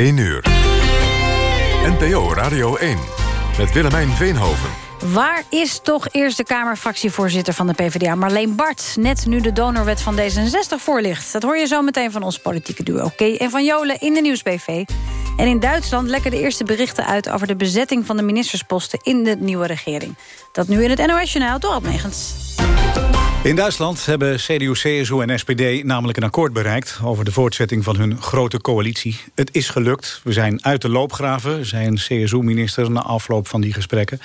1 uur. NPO Radio 1 met Willemijn Veenhoven. Waar is toch Eerste Kamerfractievoorzitter van de PvdA Marleen Bart... net nu de donorwet van D66 voorligt? Dat hoor je zo meteen van ons politieke duo. Oké, en van Jolen in de Nieuwsbv. En in Duitsland lekken de eerste berichten uit... over de bezetting van de ministersposten in de nieuwe regering. Dat nu in het NOS-journaal, door. In Duitsland hebben CDU, CSU en SPD namelijk een akkoord bereikt... over de voortzetting van hun grote coalitie. Het is gelukt. We zijn uit de loopgraven, zei een CSU-minister... na afloop van die gesprekken.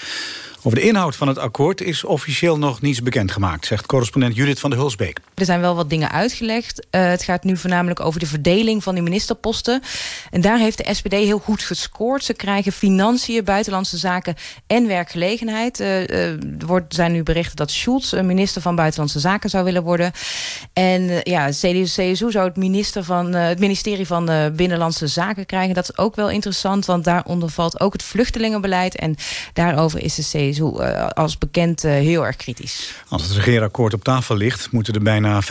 Over de inhoud van het akkoord is officieel nog niets bekendgemaakt... zegt correspondent Judith van de Hulsbeek. Er zijn wel wat dingen uitgelegd. Uh, het gaat nu voornamelijk over de verdeling van die ministerposten. En daar heeft de SPD heel goed gescoord. Ze krijgen financiën, buitenlandse zaken en werkgelegenheid. Uh, er zijn nu berichten dat Schulz minister van Buitenlandse Zaken zou willen worden. En ja, CDU-CSU zou het, minister van, het ministerie van Binnenlandse Zaken krijgen. Dat is ook wel interessant, want daaronder valt ook het vluchtelingenbeleid. En daarover is de CSU uh, als bekend uh, heel erg kritisch. Als het regeerakkoord op tafel ligt... moeten de bijna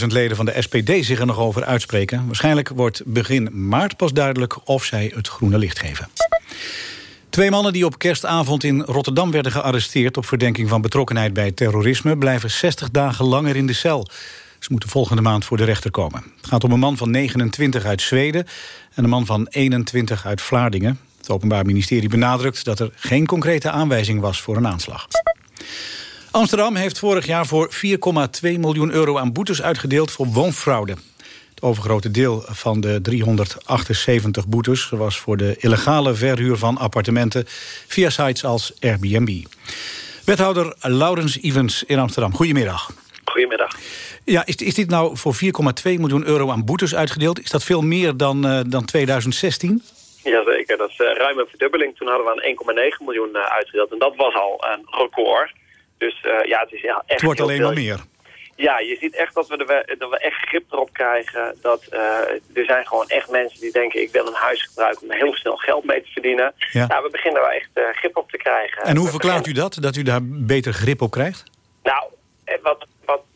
500.000 leden van de SPD zich er nog over uitspreken. Waarschijnlijk wordt begin maart pas duidelijk of zij het groene licht geven. Twee mannen die op kerstavond in Rotterdam werden gearresteerd... op verdenking van betrokkenheid bij terrorisme... blijven 60 dagen langer in de cel. Ze moeten volgende maand voor de rechter komen. Het gaat om een man van 29 uit Zweden... en een man van 21 uit Vlaardingen. Het Openbaar Ministerie benadrukt dat er geen concrete aanwijzing was voor een aanslag. Amsterdam heeft vorig jaar voor 4,2 miljoen euro aan boetes uitgedeeld voor woonfraude. Het overgrote deel van de 378 boetes was voor de illegale verhuur van appartementen via sites als Airbnb. Wethouder Laurens Evans in Amsterdam, goedemiddag. Goedemiddag. Ja, is, is dit nou voor 4,2 miljoen euro aan boetes uitgedeeld? Is dat veel meer dan, uh, dan 2016? Dat is uh, ruim een verdubbeling. Toen hadden we een 1,9 miljoen uh, uitgedeeld. En dat was al een record. Dus uh, ja, het is ja, echt Het wordt alleen maar meer. Ja, je ziet echt dat we, de, dat we echt grip erop krijgen. Dat, er zijn gewoon echt mensen die denken... ik wil een huis gebruiken om heel snel geld mee te verdienen. Ja. Nou, we beginnen daar echt grip op te krijgen. En hoe verklaart u dat, dat u daar beter grip op krijgt? Nou, wat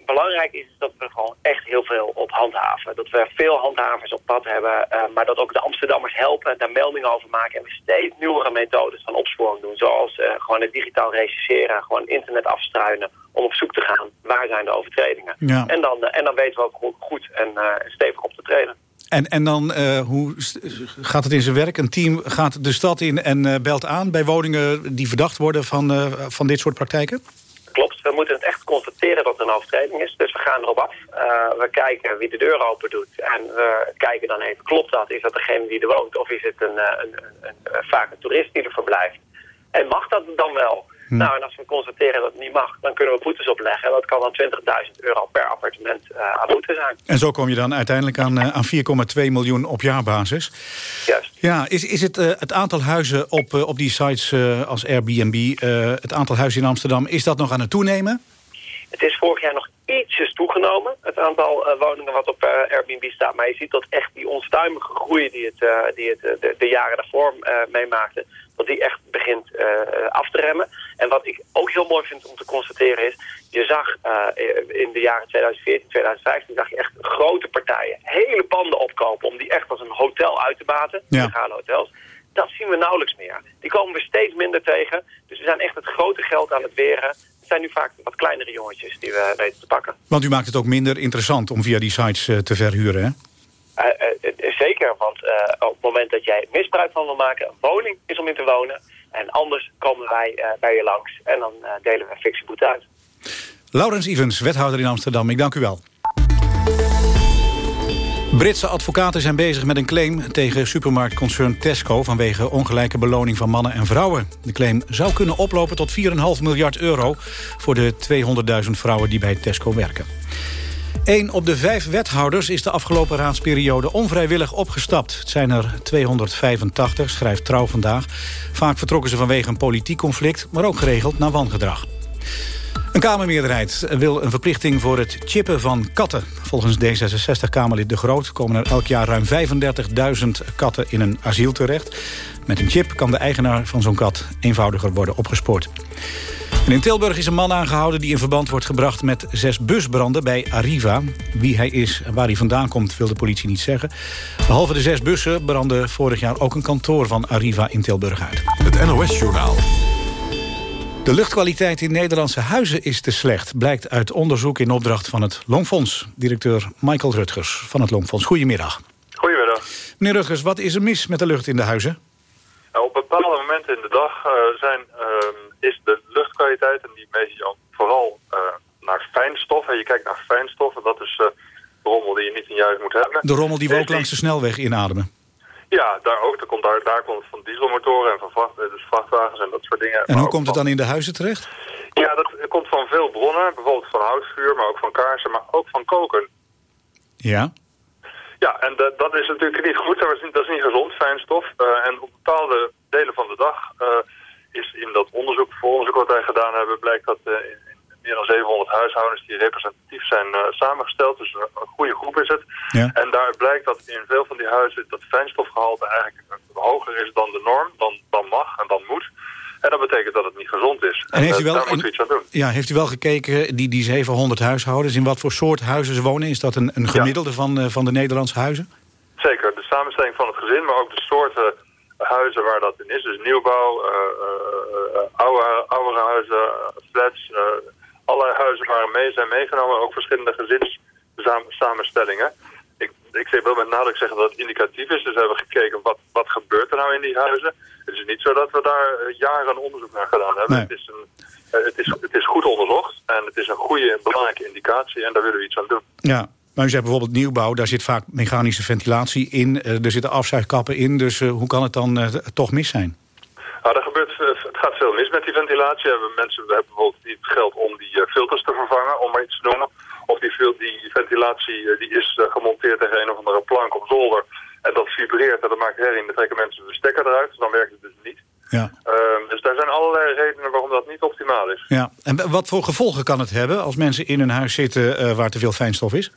belangrijk is, is dat we gewoon echt heel veel op handhaven. Dat we veel handhavers op pad hebben, uh, maar dat ook de Amsterdammers helpen, daar meldingen over maken en we steeds nieuwere methodes van opsporing doen. Zoals uh, gewoon het digitaal rechercheren, gewoon internet afstruinen om op zoek te gaan waar zijn de overtredingen. Ja. En, dan, uh, en dan weten we ook goed en stevig op te treden. En, en dan, hoe gaat het in zijn werk? Een team gaat de stad in en belt aan bij woningen die verdacht worden van, van dit soort praktijken? Klopt, we moeten het echt constateren dat er een overtreding is. Dus we gaan erop af. Uh, we kijken wie de deur open doet. En we kijken dan even, klopt dat? Is dat degene die er woont? Of is het een, een, een, een vaak een toerist die er verblijft? En mag dat dan wel? Hm. Nou, en als we constateren dat het niet mag, dan kunnen we boetes opleggen. En dat kan dan 20.000 euro per appartement uh, aan boete zijn. En zo kom je dan uiteindelijk aan, uh, aan 4,2 miljoen op jaarbasis. Juist. Ja, is, is het, uh, het aantal huizen op, op die sites als Airbnb, het aantal huizen in Amsterdam, is dat nog aan het toenemen? Het is vorig jaar nog ietsjes toegenomen, het aantal uh, woningen wat op uh, Airbnb staat. Maar je ziet dat echt die onstuimige groei die het, uh, die het de, de, jaren daarvoor meemaakte, dat die echt begint af te remmen. En wat ik ook heel mooi vind om te constateren is, je zag in de jaren 2014, 2015, zag je echt grote partijen hele panden opkopen om die echt als een hotel uit te baten, ja. legale hotels. Dat zien we nauwelijks meer. Die komen we steeds minder tegen. Dus we zijn echt het grote geld aan het weren zijn nu vaak wat kleinere jongetjes die we weten te pakken. Want u maakt het ook minder interessant om via die sites uh, te verhuren, hè? Uh, uh, zeker, want op het moment dat jij misbruik van wil maken... een woning is om in te wonen... en anders komen wij bij je langs en dan delen we een fictieboete uit. Laurens Evans, wethouder in Amsterdam. Ik dank u wel. Britse advocaten zijn bezig met een claim tegen supermarktconcern Tesco... vanwege ongelijke beloning van mannen en vrouwen. De claim zou kunnen oplopen tot 4,5 miljard euro... voor de 200.000 vrouwen die bij Tesco werken. Eén op de vijf wethouders is de afgelopen raadsperiode onvrijwillig opgestapt. Het zijn er 285, schrijft Trouw vandaag. Vaak vertrokken ze vanwege een politiek conflict, maar ook geregeld naar wangedrag. Een Kamermeerderheid wil een verplichting voor het chippen van katten. Volgens D66-Kamerlid De Groot komen er elk jaar ruim 35.000 katten in een asiel terecht. Met een chip kan de eigenaar van zo'n kat eenvoudiger worden opgespoord. in Tilburg is een man aangehouden die in verband wordt gebracht met zes busbranden bij Arriva. Wie hij is en waar hij vandaan komt wil de politie niet zeggen. Behalve de zes bussen brandde vorig jaar ook een kantoor van Arriva in Tilburg uit. Het NOS-journaal. De luchtkwaliteit in Nederlandse huizen is te slecht... blijkt uit onderzoek in opdracht van het Longfonds. Directeur Michael Rutgers van het Longfonds. Goedemiddag. Goedemiddag. Meneer Rutgers, wat is er mis met de lucht in de huizen? Nou, op bepaalde momenten in de dag uh, zijn, uh, is de luchtkwaliteit... en die meet je vooral uh, naar fijnstof. En je kijkt naar fijnstof en dat is de rommel die je niet in je huis moet hebben. De rommel die we ook langs de snelweg inademen? Ja, daar ook. Daar komt, daar, daar komt het van dieselmotoren en van vracht, dus vrachtwagens en dat soort dingen. En hoe komt het dan in de huizen terecht? Ja, dat komt van veel bronnen. Bijvoorbeeld van houtvuur, maar ook van kaarsen, maar ook van koken. Ja? Ja, en dat, dat is natuurlijk niet goed. Dat is niet, dat is niet gezond, fijnstof. Uh, en op bepaalde delen van de dag uh, is in dat onderzoek, vooronderzoek wat wij gedaan hebben, blijkt dat uh, meer dan 700 huishoudens die representatief zijn uh, samengesteld. Dus een, goede groep is het. Ja. En daar blijkt dat in veel van die huizen dat fijnstofgehalte eigenlijk hoger is dan de norm, dan, dan mag en dan moet. En dat betekent dat het niet gezond is. En, en heeft, u wel, daar moeten we iets aan doen. Ja, heeft u wel gekeken, die, die 700 huishoudens, in wat voor soort huizen ze wonen? Is dat een, een gemiddelde ja. van, uh, van de Nederlandse huizen? Zeker, de samenstelling van het gezin, maar ook de soorten huizen waar dat in is. Dus nieuwbouw, uh, uh, oude, oude huizen, flats, allerlei huizen waren mee zijn meegenomen, ook verschillende gezinssamenstellingen. Ik, ik wil met nadruk zeggen dat het indicatief is, dus we hebben gekeken wat, wat gebeurt er nou in die huizen. Het is niet zo dat we daar jaren onderzoek naar gedaan hebben. Nee. Het, is een, het, is, het is goed onderzocht en het is een goede belangrijke indicatie en daar willen we iets aan doen. Ja, maar u zegt bijvoorbeeld nieuwbouw, daar zit vaak mechanische ventilatie in. Er zitten afzuigkappen in, dus hoe kan het dan toch mis zijn? Nou, er gebeurt, gaat veel mis met die ventilatie. We hebben mensen we hebben bijvoorbeeld niet het geld om die filters te vervangen, om maar iets te noemen. Of die, die ventilatie die is gemonteerd tegen een of andere plank op zolder. En dat vibreert en dat maakt herrie. Dan trekken mensen de stekker eruit, dan werkt het dus niet. Ja. Uh, dus daar zijn allerlei redenen waarom dat niet optimaal is. Ja. En wat voor gevolgen kan het hebben als mensen in hun huis zitten uh, waar te veel fijnstof is?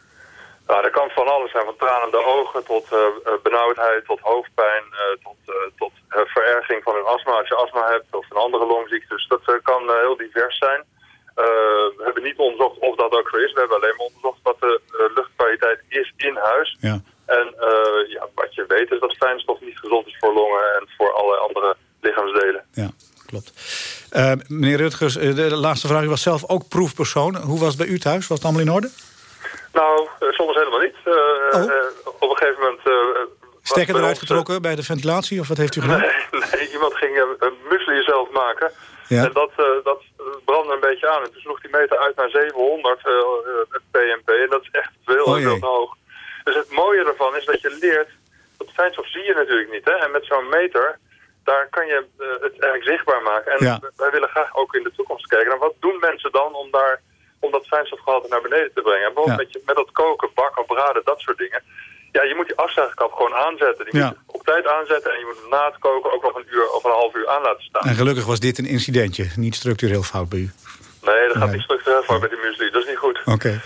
Nou, dat kan van alles zijn. Van tranende ogen tot uh, benauwdheid, tot hoofdpijn, uh, tot, tot vererging van een astma als je astma hebt of een andere longziekte. Dus dat kan heel divers zijn. we hebben niet onderzocht of dat ook zo is. We hebben alleen maar onderzocht wat de luchtkwaliteit is in huis. Ja. En ja, wat je weet is dat fijnstof niet gezond is voor longen en voor alle andere lichaamsdelen. Ja, klopt. Uh, meneer Rutgers, de laatste vraag. U was zelf ook proefpersoon. Hoe was het bij u thuis? Was het allemaal in orde? Nou, soms helemaal niet. Uh, oh. uh, op een gegeven moment... Uh, Stekker eruit getrokken bij de ventilatie, of wat heeft u gedaan? Nee, nee iemand ging een muesli zelf maken. Ja. En dat, dat brandde een beetje aan. En toen sloeg die meter uit naar 700 PMP. En dat is echt veel, oh, veel te hoog. Dus het mooie ervan is dat je leert... Dat fijnstof zie je natuurlijk niet. Hè? En met zo'n meter daar kan je uh, het eigenlijk zichtbaar maken. En ja. wij willen graag ook in de toekomst kijken. En wat doen mensen dan om, daar, om dat fijnstofgehalte naar beneden te brengen? En bijvoorbeeld ja. met, je, met dat koken, bakken, braden, dat soort dingen. Ja, je moet die afzuigkap gewoon aanzetten. Die ja. moet je op tijd aanzetten en je moet na het koken ook nog een uur of een half uur aan laten staan. En gelukkig was dit een incidentje, niet structureel fout bij u. Nee, dat gaat niet structureel voor met die muesli. Dat is niet goed. Oké. Okay.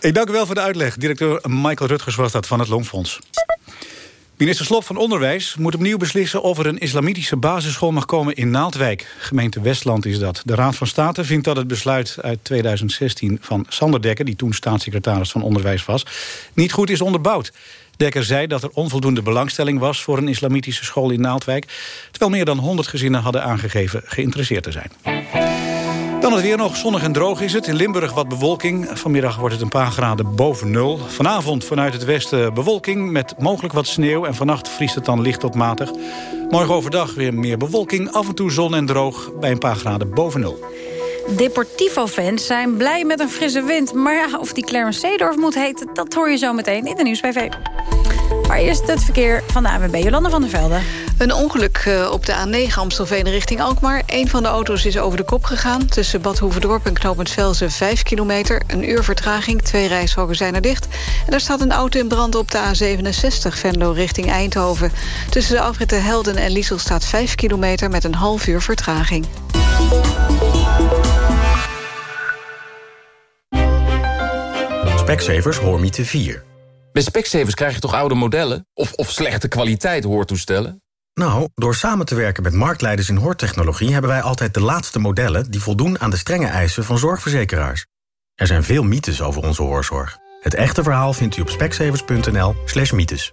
Ik dank u wel voor de uitleg. Directeur Michael Rutgers was dat van het Longfonds. Minister Slop van Onderwijs moet opnieuw beslissen... of er een islamitische basisschool mag komen in Naaldwijk. Gemeente Westland is dat. De Raad van State vindt dat het besluit uit 2016 van Sander Dekker... die toen staatssecretaris van Onderwijs was, niet goed is onderbouwd. Dekker zei dat er onvoldoende belangstelling was... voor een islamitische school in Naaldwijk... terwijl meer dan 100 gezinnen hadden aangegeven geïnteresseerd te zijn. Dan het weer nog. Zonnig en droog is het. In Limburg wat bewolking. Vanmiddag wordt het een paar graden boven nul. Vanavond vanuit het westen bewolking met mogelijk wat sneeuw. En vannacht vriest het dan licht tot matig. Morgen overdag weer meer bewolking. Af en toe zon en droog bij een paar graden boven nul. Deportivo-fans zijn blij met een frisse wind. Maar ja, of die Clarence Seedorf moet heten... dat hoor je zo meteen in de Nieuwsbv. Maar eerst het verkeer van de ANWB, Jolanda van der Velde. Een ongeluk uh, op de A9 Amstelveen richting Alkmaar. Een van de auto's is over de kop gegaan. Tussen Bad en Knopend Velzen 5 kilometer. Een uur vertraging, twee reishogen zijn er dicht. En er staat een auto in brand op de A67 Venlo richting Eindhoven. Tussen de afritten Helden en Liesel staat 5 kilometer met een half uur vertraging. Specsavers Hoormiete 4. Bij Specsavers krijg je toch oude modellen? Of, of slechte kwaliteit hoortoestellen? Nou, door samen te werken met marktleiders in hoortechnologie... hebben wij altijd de laatste modellen die voldoen aan de strenge eisen van zorgverzekeraars. Er zijn veel mythes over onze hoorzorg. Het echte verhaal vindt u op specsavers.nl slash mythes.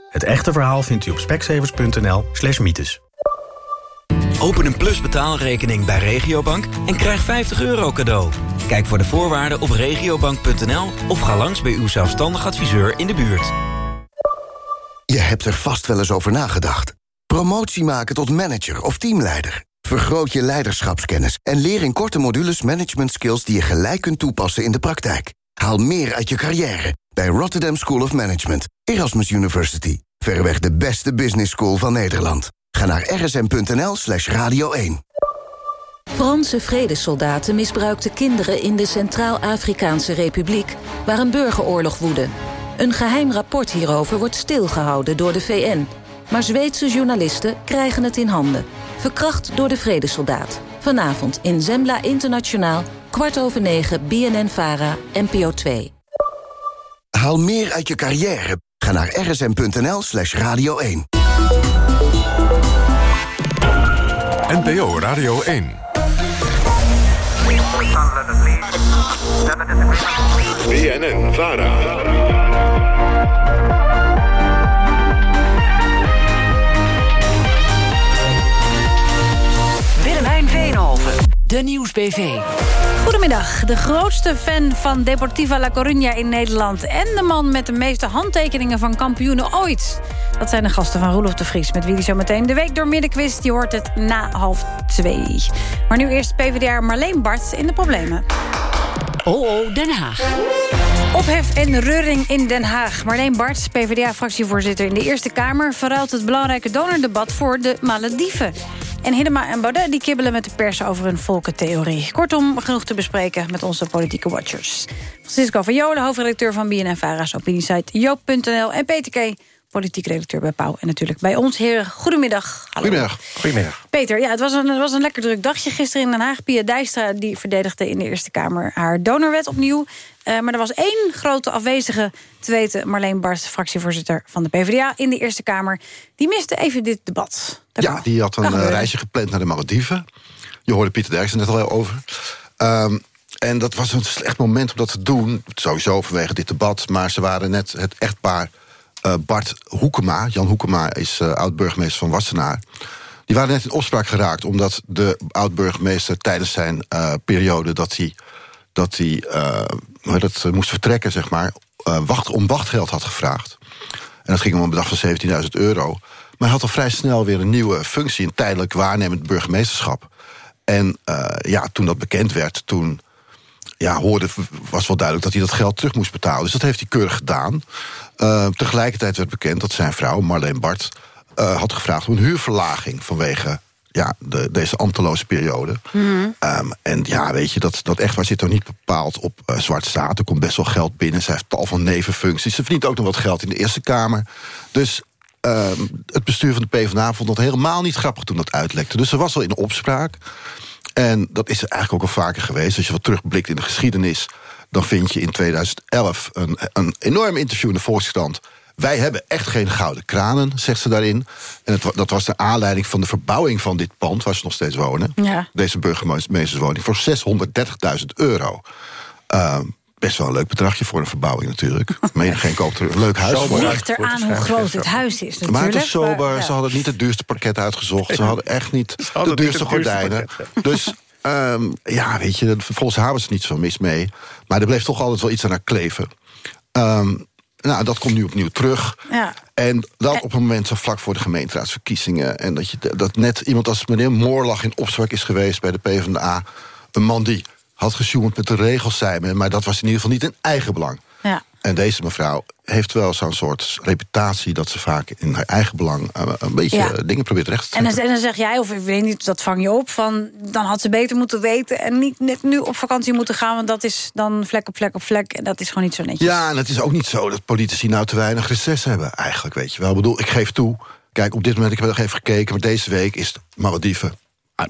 Het echte verhaal vindt u op specsavers.nl slash mythes. Open een Plus betaalrekening bij Regiobank en krijg 50 euro cadeau. Kijk voor de voorwaarden op regiobank.nl of ga langs bij uw zelfstandig adviseur in de buurt. Je hebt er vast wel eens over nagedacht. Promotie maken tot manager of teamleider. Vergroot je leiderschapskennis en leer in korte modules management skills die je gelijk kunt toepassen in de praktijk. Haal meer uit je carrière bij Rotterdam School of Management, Erasmus University. Verreweg de beste business school van Nederland. Ga naar rsm.nl slash radio 1. Franse vredessoldaten misbruikten kinderen in de Centraal-Afrikaanse Republiek... waar een burgeroorlog woedde. Een geheim rapport hierover wordt stilgehouden door de VN. Maar Zweedse journalisten krijgen het in handen. Verkracht door de vredessoldaat. Vanavond in Zembla Internationaal, kwart over negen, BNN-VARA, NPO 2. Haal meer uit je carrière. Ga naar rsm.nl slash radio 1. NPO Radio 1. BNN Vara. Willemijn Veenhoven, de Nieuwsbv. Goedemiddag. De grootste fan van Deportiva La Coruña in Nederland... en de man met de meeste handtekeningen van kampioenen ooit. Dat zijn de gasten van Roelof de Vries... met wie die zo meteen de week door middenquiz. Die hoort het na half twee. Maar nu eerst PvdA Marleen Bart in de problemen. Oh, oh, Den Haag. Ophef en reuring in Den Haag. Marleen Bart, PvdA-fractievoorzitter in de Eerste Kamer... verruilt het belangrijke donordebat voor de Malediven. En Hiddema en Baudet die kibbelen met de pers over een volkentheorie. Kortom, genoeg te bespreken met onze politieke watchers. Francisco van Jolen, hoofdredacteur van BNN-Vara's opiniesite joop.nl... en Peter K., politiek redacteur bij Pauw. En natuurlijk bij ons, heren. Goedemiddag. Hallo. Goedemiddag. Goedemiddag. Peter, ja, het was, een, het was een lekker druk dagje gisteren in Den Haag. Pia Dijstra die verdedigde in de Eerste Kamer haar donorwet opnieuw. Uh, maar er was één grote afwezige, te weten Marleen Bart... fractievoorzitter van de PvdA in de Eerste Kamer. Die miste even dit debat. Dat ja, die had een uh, reisje gepland naar de Malediven. Je hoorde Pieter Derksen net al over. Um, en dat was een slecht moment om dat te doen. Sowieso vanwege dit debat. Maar ze waren net het echtpaar uh, Bart Hoekema. Jan Hoekema is uh, oud-burgemeester van Wassenaar. Die waren net in opspraak geraakt... omdat de oud-burgemeester tijdens zijn uh, periode... dat hij, dat hij dat, moest vertrekken, zeg maar... wacht, om wachtgeld had gevraagd. En dat ging om een bedrag van 17.000 euro. Maar hij had al vrij snel weer een nieuwe functie... een tijdelijk waarnemend burgemeesterschap. En ja, toen dat bekend werd, toen ja, hoorde, was wel duidelijk dat hij dat geld terug moest betalen. Dus dat heeft hij keurig gedaan. Uh, tegelijkertijd werd bekend dat zijn vrouw, Marleen Bart... Uh, had gevraagd om een huurverlaging vanwege ja, de, deze ambteloze periode. Mm -hmm. um, en ja, weet je, dat, dat echt waar zit er niet bepaald op uh, zwart staat. Er komt best wel geld binnen. Ze heeft tal van nevenfuncties. Ze verdient ook nog wat geld in de Eerste Kamer. Dus um, het bestuur van de PvdA vond dat helemaal niet grappig toen dat uitlekte. Dus ze was al in opspraak. En dat is er eigenlijk ook al vaker geweest. Als je wat terugblikt in de geschiedenis... dan vind je in 2011 een, een enorm interview in de Volkskrant... Wij hebben echt geen gouden kranen, zegt ze daarin. En het, dat was de aanleiding van de verbouwing van dit pand... waar ze nog steeds wonen. Ja. Deze burgemeesterswoning voor 630.000 euro. Uh, best wel een leuk bedragje voor een verbouwing natuurlijk. Meen geen koopt er een leuk huis Het voor. ligt eraan hoe groot het huis is natuurlijk. Maar het is sober, maar, ja. ze hadden niet het duurste parket uitgezocht. Ze hadden echt niet hadden de duurste niet gordijnen. Dus um, ja, weet je, volgens haar was er niet zo mis mee. Maar er bleef toch altijd wel iets aan haar kleven. Um, nou, dat komt nu opnieuw terug. Ja. En dat op een moment zo vlak voor de gemeenteraadsverkiezingen... en dat, je, dat net iemand als meneer Moorlag in opspraak is geweest bij de PvdA... een man die had gesjoemeld met de regels, zei men... maar dat was in ieder geval niet in eigen belang. En deze mevrouw heeft wel zo'n soort reputatie... dat ze vaak in haar eigen belang eh, een beetje Ja. eh, dingen probeert recht te En dan, trekken. en dan zeg jij, of ik weet niet, dat vang je op... van dan had ze beter moeten weten en niet net nu op vakantie moeten gaan... want dat is dan vlek op vlek op vlek en dat is gewoon niet zo netjes. Ja, en het is ook niet zo dat politici nou te weinig reces hebben. Eigenlijk, weet je wel. Ik bedoel, ik geef toe. Kijk, op dit moment, ik heb nog even gekeken... maar deze week is het Malediven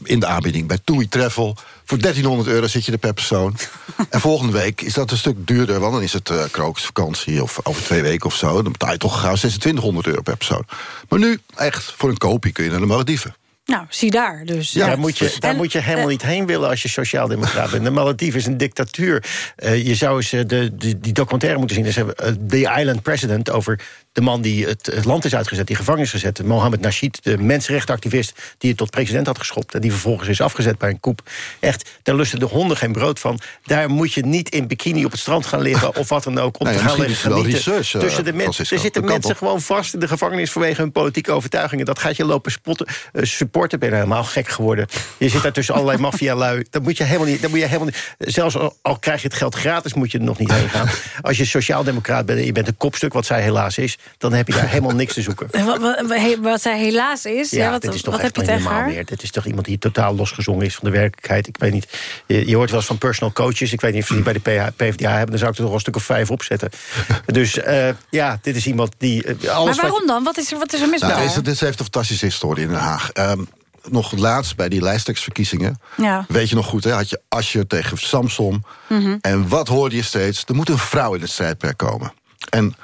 in de aanbieding bij TUI Travel. Voor 1300 euro zit je er per persoon. en volgende week is dat een stuk duurder... want dan is het uh, krokusvakantie of over twee weken of zo. Dan betaal je toch gauw 2600 euro per persoon. Maar nu, echt, voor een kopie kun je naar de Malediven. Nou, zie daar dus. Ja, daar moet je, daar En, moet je helemaal eh, niet heen willen als je sociaaldemocraat bent. De Malediven is een dictatuur. Eh, je zou eens eh, de, de, die documentaire moeten zien. Dus, uh, The Island President over de man die het, het, land is uitgezet, die gevangen is gezet. Mohammed Nasheed, de mensenrechtenactivist... die het tot president had geschopt... en die vervolgens is afgezet bij een koep. Echt, daar lusten de honden geen brood van. Daar moet je niet in bikini op het strand gaan liggen... of wat dan ook, om Nou ja, te gaan liggen genieten. research, eh, Tussen de mensen, er zitten mensen gewoon vast in de gevangenis... vanwege hun politieke overtuigingen. Dat gaat je lopen spotten, eh, supporten. Ben je helemaal gek geworden. Je zit daar tussen allerlei maffia-lui. Dat moet je helemaal niet... Dat moet je helemaal niet zelfs al, al krijg je het geld gratis, moet je er nog niet heen gaan. Als je sociaaldemocraat bent en je bent een kopstuk... wat zij helaas is, dan heb je daar helemaal niks te zoeken. Wat, wat, wat zij helaas is, ja, wat, dit is toch wat echt heb je niet tegen normaal haar? meer. Dit is toch iemand die totaal losgezongen is van de werkelijkheid. Ik weet niet, je, je hoort wel eens van personal coaches. Ik weet niet of ze die bij de PH PvdA hebben. Dan zou ik er nog een stuk of vijf opzetten. dus uh, ja, dit is iemand die... Uh, alles maar waarom dan? Wat is er, wat is er mis nou, met deze, haar? Dit heeft een fantastische historie in Den Haag. Um, nog laatst bij die lijsttrekkersverkiezingen. Ja. Weet je nog goed, hè? had je Asje tegen Samson. Mm Mhm. -hmm. En wat hoorde je steeds? Er moet een vrouw in het strijdperk komen. En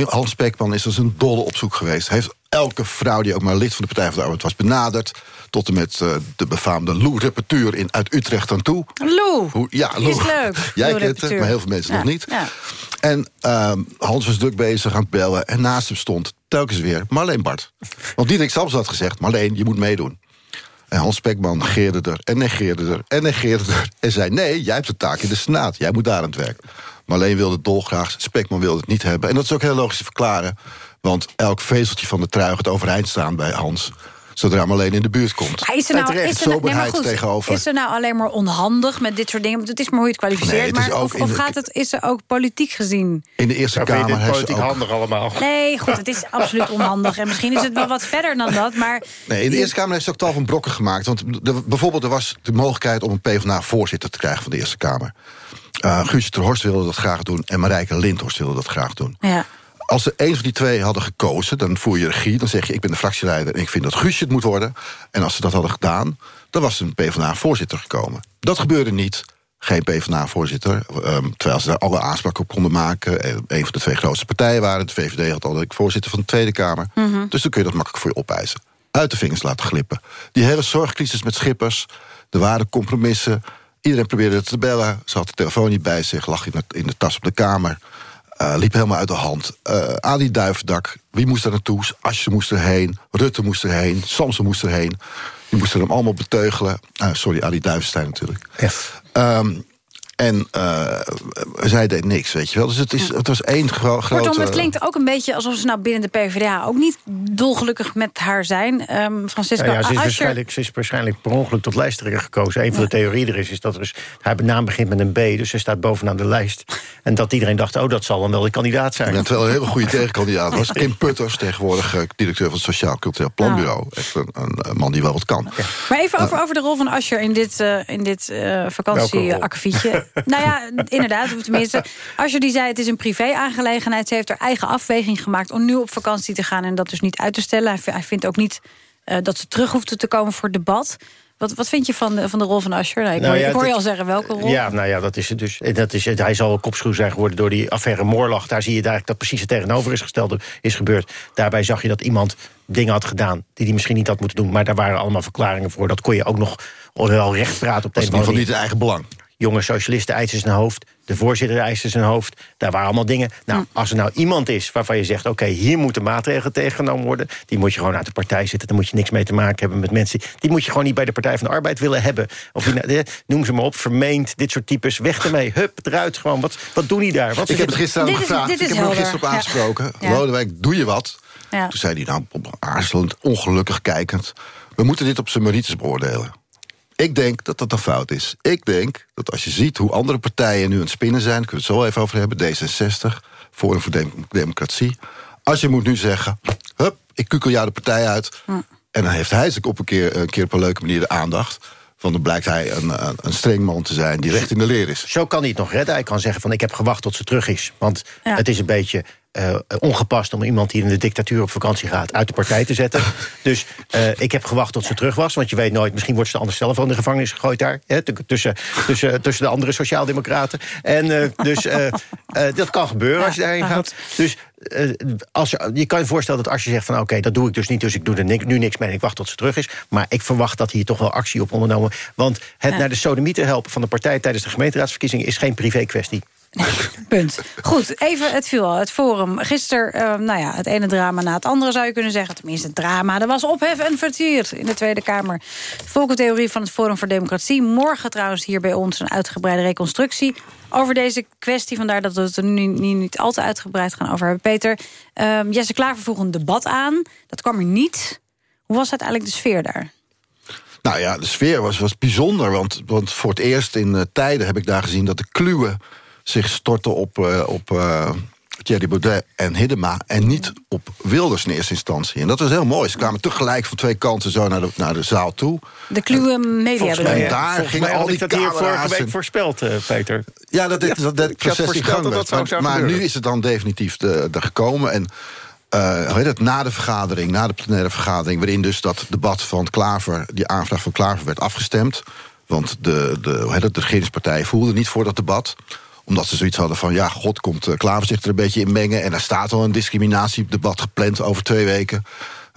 Hans Spekman is als een dolle op zoek geweest. Hij heeft elke vrouw die ook maar lid van de Partij van de Arbeid was benaderd. Tot en met uh, de befaamde Lou Repetuur in, uit Utrecht aan toe. Lou, Hoe, ja, Lou. is leuk. Jij Lou kent het, maar heel veel mensen ja. nog niet. Ja. En um, Hans was druk bezig aan het bellen. En naast hem stond telkens weer Marleen Bart. Want Diederik Samson had gezegd, Marleen, je moet meedoen. En Hans Spekman negeerde er en negeerde er en negeerde er. En zei, nee, jij hebt de taak in de Senaat. Jij moet daar aan het werk. Marleen wilde het dolgraag, Spekman wilde het niet hebben. En dat is ook heel logisch te verklaren. Want elk vezeltje van de trui gaat overeind staan bij Hans zodra Marleen in de buurt komt. Maar is er nou, is er, nou- nee, maar goed, tegenover. is er nou alleen maar onhandig met dit soort dingen? Het is maar hoe je het kwalificeert. Nee, het is maar of, in of de- gaat het, is er ook politiek gezien? In de Eerste Kamer heeft ze politiek ook... handig allemaal. Nee, goed, het is absoluut onhandig. En misschien is het wel wat verder dan dat, maar... Nee, in de Eerste Kamer heeft ze ook tal van brokken gemaakt. Want de, bijvoorbeeld er was de mogelijkheid om een PvdA-voorzitter te krijgen van de Eerste Kamer. Uh, Guusje ter Horst wilde dat graag doen en Marijke Lindhorst wilde dat graag doen. Ja. Als ze een van die twee hadden gekozen, dan voer je regie. Dan zeg je, ik ben de fractieleider en ik vind dat Guusje het moet worden. En als ze dat hadden gedaan, dan was er een PvdA-voorzitter gekomen. Dat gebeurde niet. Geen PvdA-voorzitter. Um, terwijl ze daar alle aanspraken op konden maken. En een van de twee grootste partijen waren. De VVD had al de voorzitter van de Tweede Kamer. Mhm. Mm -hmm. Dus dan kun je dat makkelijk voor je opeisen. Uit de vingers laten glippen. Die hele zorgcrisis met Schippers. Er waren compromissen. Iedereen probeerde het te bellen. Ze had de telefoon niet bij zich. Lag in de, in de tas op de kamer. Uh, liep helemaal uit de hand. Uh, aan die duivendak. Wie moest daar naartoe? Asje moest erheen. Rutte moest erheen. Samson moest erheen. Die moesten hem allemaal beteugelen. Uh, sorry, Ali Duivenstein natuurlijk. Um, en uh, zij deed niks, weet je wel. Dus het, is, het was één gro grote... Kortom, het klinkt ook een beetje alsof ze nou binnen de PvdA... ook niet dolgelukkig met haar zijn. Um, Francisco, ja, ja, ze, is waarschijnlijk, ze is waarschijnlijk per ongeluk tot lijsttrekker gekozen. Een van de theorieën er is, is dat er is, haar naam begint met een B... dus ze staat bovenaan de lijst. En dat iedereen dacht, oh, dat zal dan wel de kandidaat zijn. Ja, terwijl een hele goede tegenkandidaat was. Kim Putters, tegenwoordig uh, directeur van het Sociaal Cultureel Planbureau. Echt een, een, man die wel wat kan. Okay. Maar even over, over de rol van Asscher in dit, uh, in dit uh, vakantieakkefietje. Nou ja, inderdaad, of tenminste. Asscher die zei, het is een privé-aangelegenheid. Ze heeft haar eigen afweging gemaakt om nu op vakantie te gaan... en dat dus niet uit te stellen. Hij, vindt ook niet uh, dat ze terug hoeft te komen voor het debat... Wat, wat vind je van de, van de rol van Asscher? Nou, ik, nou, hoor, ja, ik hoor je al zeggen welke rol. Ja, nou ja, dat is het dus. Dat is het. Hij zal een kopschroef zijn geworden door die affaire Moorlag. Daar zie je eigenlijk dat precies het tegenovergestelde is gebeurd. Daarbij zag je dat iemand dingen had gedaan die hij misschien niet had moeten doen. Maar daar waren allemaal verklaringen voor. Dat kon je ook nog wel recht praten op de een of andere niet in eigen belang. Jonge socialisten eisen zijn hoofd. De voorzitter eiste zijn hoofd. Daar waren allemaal dingen. Nou, Hm. als er nou iemand is waarvan je zegt... oké, hier moeten maatregelen tegengenomen worden... die moet je gewoon uit de partij zitten. Daar moet je niks mee te maken hebben met mensen... die moet je gewoon niet bij de Partij van de Arbeid willen hebben. Of die, nou, noem ze maar op, vermeend, dit soort types. Weg ermee, hup, eruit gewoon. Wat, wat doen die daar? Wat ik heb het gisteren aan hem Dit is- gevraagd. dit is ik heb hem gisteren op aangesproken. Ja. Lodewijk, doe je wat? Ja. Toen zei hij, nou, aarzelend, ongelukkig kijkend... we moeten dit op zijn merites beoordelen. Ik denk dat dat een fout is. Ik denk dat als je ziet hoe andere partijen nu aan het spinnen zijn... kunnen we het zo even over hebben, D66, Forum voor Dem- Democratie... als je moet nu zeggen, hup, ik kukel jou de partij uit... en dan heeft hij zich op een keer, een keer op een leuke manier de aandacht... want dan blijkt hij een, een, een streng man te zijn die recht in de leer is. Zo kan hij het nog redden. Hij kan zeggen van ik heb gewacht tot ze terug is. Want Ja. het is een beetje eh, ongepast om iemand die in de dictatuur op vakantie gaat... uit de partij te zetten. dus eh, ik heb gewacht tot ze terug was. Want je weet nooit, misschien wordt ze anders zelf in de gevangenis gegooid daar. Hè, tussen, tussen, tussen de andere sociaaldemocraten. En eh, dus eh, eh, dat kan gebeuren als je daarheen gaat. Dus eh, als je, je kan je voorstellen dat als je zegt van oké, dat doe ik dus niet, dus ik doe er ni- nu niks mee en ik wacht tot ze terug is. Maar ik verwacht dat hier toch wel actie op ondernomen. Want het Ja. naar de sodomieten helpen van de partij tijdens de gemeenteraadsverkiezingen is geen privé kwestie. Punt. Goed, even het viel al. Het Forum. Gisteren, eh, nou ja, het ene drama na het andere zou je kunnen zeggen. Tenminste, het drama. Er was ophef en vertier in de Tweede Kamer. Volkentheorie van het Forum voor Democratie. Morgen trouwens hier bij ons een uitgebreide reconstructie... over deze kwestie. Vandaar dat we het er nu niet, niet al te uitgebreid gaan over hebben. Peter, ehm, Jesse Klaver vroeg een debat aan. Dat kwam er niet. Hoe was uiteindelijk de sfeer daar? Nou ja, de sfeer was, was bijzonder. Want, want voor het eerst in eh, tijden heb ik daar gezien... dat de kluwen zich stortten op, eh, op eh, Thierry Baudet en Hiddema... en niet op Wilders in eerste instantie. En dat was heel mooi. Ze kwamen tegelijk van twee kanten zo naar de, naar de zaal toe. De kluwe media je? daar volgens gingen mij al had die ik dat hier vorige week en- voorspeld, eh, Peter. Ja, dat dit, Ja, dat proces in gang werd. dat Maar, nu is het dan definitief de, de gekomen. En eh, hoe heet het, na de vergadering, na de plenaire vergadering... waarin dus dat debat van Klaver, die aanvraag van Klaver werd afgestemd... want de, de, hoe heet het, de regeringspartij voelde niet voor dat debat omdat ze zoiets hadden van, ja, god, komt eh, Klaver zich er een beetje in mengen... en er staat al een discriminatiedebat gepland over twee weken.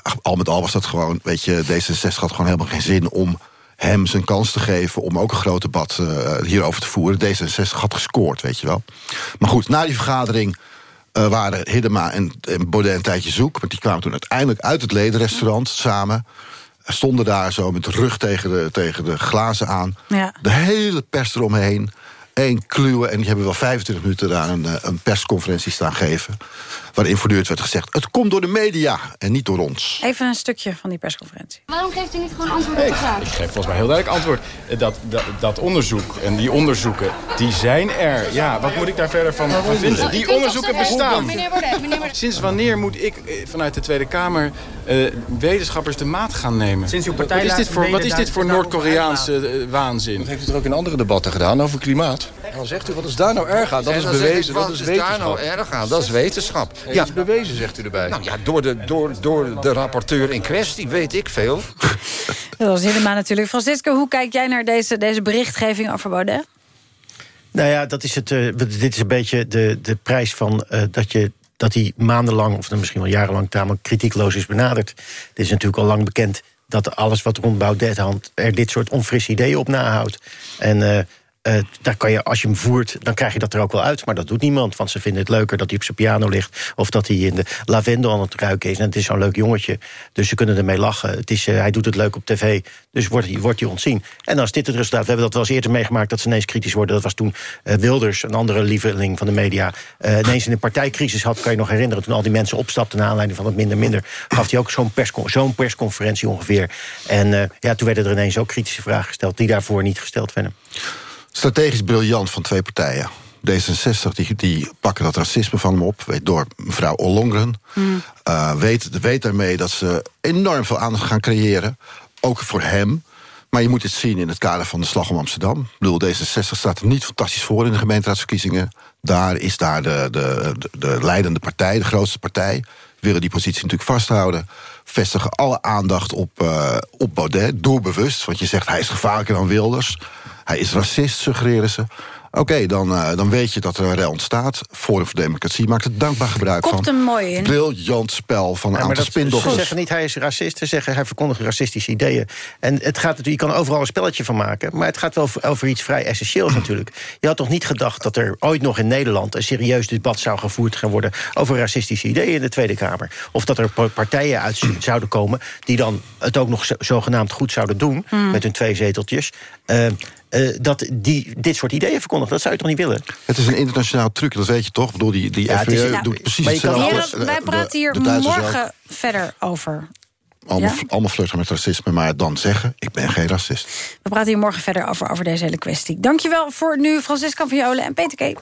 Ach, al met al was dat gewoon, weet je, D66 had gewoon helemaal geen zin om hem zijn kans te geven... om ook een groot debat eh, hierover te voeren. D66 had gescoord, weet je wel. Maar goed, na die vergadering eh, waren Hiddema en, en Baudet een tijdje zoek... want die kwamen toen uiteindelijk uit het ledenrestaurant samen... stonden daar zo met de rug tegen de, tegen de glazen aan. Ja. De hele pers eromheen. Eén kluwen. En die hebben wel 25 minuten daar eh, een persconferentie staan geven. Waarin voortdurend werd gezegd... het komt door de media en niet door ons. Even een stukje van die persconferentie. Waarom geeft u niet gewoon antwoord op de vraag? Ik geef volgens mij heel duidelijk antwoord. Dat, dat, dat onderzoek en die onderzoeken, die zijn er. Ja, wat moet ik daar verder van, van vinden? Die onderzoeken bestaan. Sinds wanneer moet ik eh, vanuit de Tweede Kamer eh, wetenschappers de maat gaan nemen? Sinds uw Wat is dit voor, wat is dit voor Noord-Koreaanse eh, waanzin? Dat heeft u toch ook in andere debatten gedaan over klimaat? En dan zegt u, wat is daar nou erg aan? Dat is dan zeg ik, bewezen, wat dat is is daar wetenschap. nou erg aan? Dat is wetenschap. Ja, is bewezen, zegt u erbij. nou ja, door de, door, door de rapporteur in kwestie weet ik veel. Dat was helemaal natuurlijk. Francisco, hoe kijk jij naar deze, deze berichtgeving over Baudet? Nou ja, dat is het, eh, dit is een beetje de, de prijs van eh, dat je dat hij maandenlang, of dan misschien wel jarenlang, tamelijk kritiekloos is benaderd. Het is natuurlijk al lang bekend dat alles wat rond Baudet hangt er dit soort onfrisse ideeën op nahoudt. En eh, eh, daar kan je, als je hem voert, dan krijg je dat er ook wel uit. Maar dat doet niemand, want ze vinden het leuker dat hij op zijn piano ligt... of dat hij in de lavendel aan het ruiken is. En het is zo'n leuk jongetje, dus ze kunnen ermee lachen. Het is, eh, hij doet het leuk op tv, dus wordt hij, wordt hij ontzien. En als dit het resultaat... We hebben dat wel eens eerder meegemaakt dat ze ineens kritisch worden. Dat was toen eh, Wilders, een andere lieveling van de media... ineens in een partijcrisis had, kan je nog herinneren... toen al die mensen opstapten naar aanleiding van het minder minder... gaf hij ook zo'n perscon zo'n persconferentie ongeveer. En ja, toen werden er ineens ook kritische vragen gesteld... die daarvoor niet gesteld werden. Strategisch briljant van twee partijen. D66 die, die pakken dat racisme van hem op, weet, door mevrouw Ollongren. Eh, weet, weet daarmee dat ze enorm veel aandacht gaan creëren. Ook voor hem. Maar je moet het zien in het kader van de slag om Amsterdam. Ik bedoel, D66 staat er niet fantastisch voor in de gemeenteraadsverkiezingen. Daar is daar de, de, de, de leidende partij, de grootste partij. Willen die positie natuurlijk vasthouden. Vestigen alle aandacht op, eh, op Baudet, doelbewust. Want je zegt hij is gevaarlijker dan Wilders. Hij is racist, suggereren ze. Oké, dan, eh, dan weet je dat er een rel ontstaat. Forum voor Democratie maakt er dankbaar gebruik Kopt van. hem mooi in. Briljant spel van een Ja, maar aantal dat, ze zeggen niet hij is racist, ze zeggen hij verkondigt racistische ideeën. En het gaat natuurlijk, je kan overal een spelletje van maken, maar het gaat wel over, iets vrij essentieels natuurlijk. Je had toch niet gedacht dat er ooit nog in Nederland een serieus debat zou gevoerd gaan worden over racistische ideeën in de Tweede Kamer? Of dat er pa- partijen uit zouden komen die dan het ook nog zo- zogenaamd goed zouden doen Hmm. met hun twee zeteltjes. eh, eh, dat die dit soort ideeën verkondigen, dat zou je toch niet willen? Het is een internationaal truc, dat weet je toch? Ik bedoel, die, die Ja, het is- FVD ja, doet precies hetzelfde. Wij praten hier de morgen ook. verder over. allemaal, Ja? allemaal flirten met racisme, maar dan zeggen... ik ben geen racist. We praten hier morgen verder over, over deze hele kwestie. Dankjewel voor nu, Francisca van Jolen en Peter K.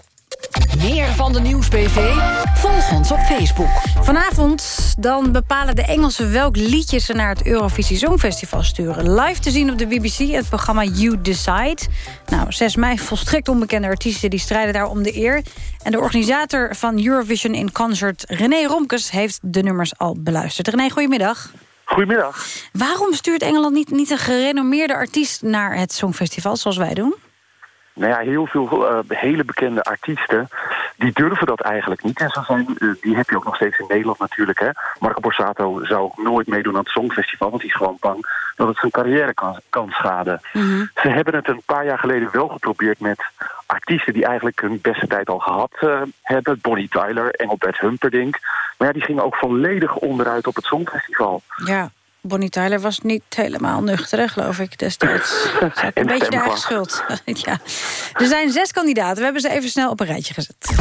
Meer van de Nieuwsbv? Volg ons op Facebook. Vanavond dan bepalen de Engelsen welk liedje ze naar het Eurovisie Songfestival sturen. Live te zien op de BBC, het programma You Decide. Nou, 6 mei volstrekt onbekende artiesten die strijden daar om de eer. En de organisator van Eurovision in Concert, René Romkes, heeft de nummers al beluisterd. René, goedemiddag. Goedemiddag. Waarom stuurt Engeland niet, niet een gerenommeerde artiest naar het Songfestival zoals wij doen? Nou ja, heel veel eh, hele bekende artiesten, die durven dat eigenlijk niet. En zo zijn, eh, die heb je ook nog steeds in Nederland natuurlijk. Hè. Marco Borsato zou ook nooit meedoen aan het Songfestival... want hij is gewoon bang dat het zijn carrière kan, kan schaden. Ze hebben het een paar jaar geleden wel geprobeerd met artiesten... die eigenlijk hun beste tijd al gehad eh, hebben. Bonnie Tyler, Engelbert Humperdinck. Maar ja, die gingen ook volledig onderuit op het Songfestival. Ja, Bonnie Tyler was niet helemaal nuchter, hè, geloof ik, destijds. Een beetje de eigen schuld. ja. Er zijn zes kandidaten. We hebben ze even snel op een rijtje gezet.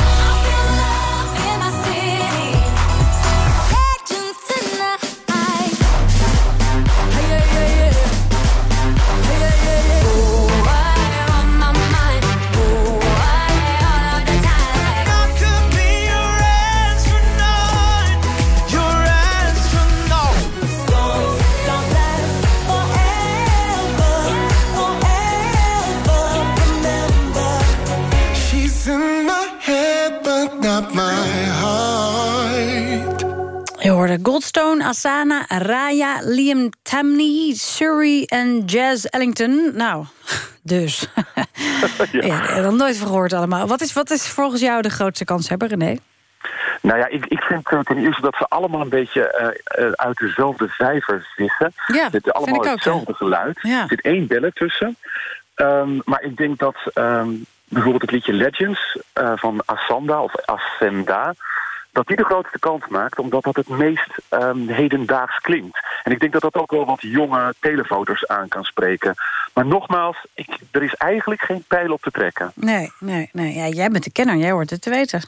Goldstone, Asana, Raya, Liam Tamney, Surrey en Jazz Ellington. Nou, dus. ja. ja, nog nooit van gehoord allemaal. Wat is, wat is volgens jou de grootste kanshebber, René? Nou ja, ik, ik vind ten eerste dat ze allemaal een beetje eh, eh, uit dezelfde vijver vissen. Ja, Het is allemaal ook, hetzelfde geluid. Ja. Er zit één bellen tussen. Ehm, maar ik denk dat ehm, bijvoorbeeld het liedje Legends eh, van Asanda of Ascenda... dat die de grootste kans maakt, omdat dat het meest ehm, hedendaags klinkt. En ik denk dat dat ook wel wat jonge telefoters aan kan spreken. Maar nogmaals, ik, er is eigenlijk geen pijl op te trekken. Nee, nee, nee. Ja, jij bent de kenner, jij hoort het te weten.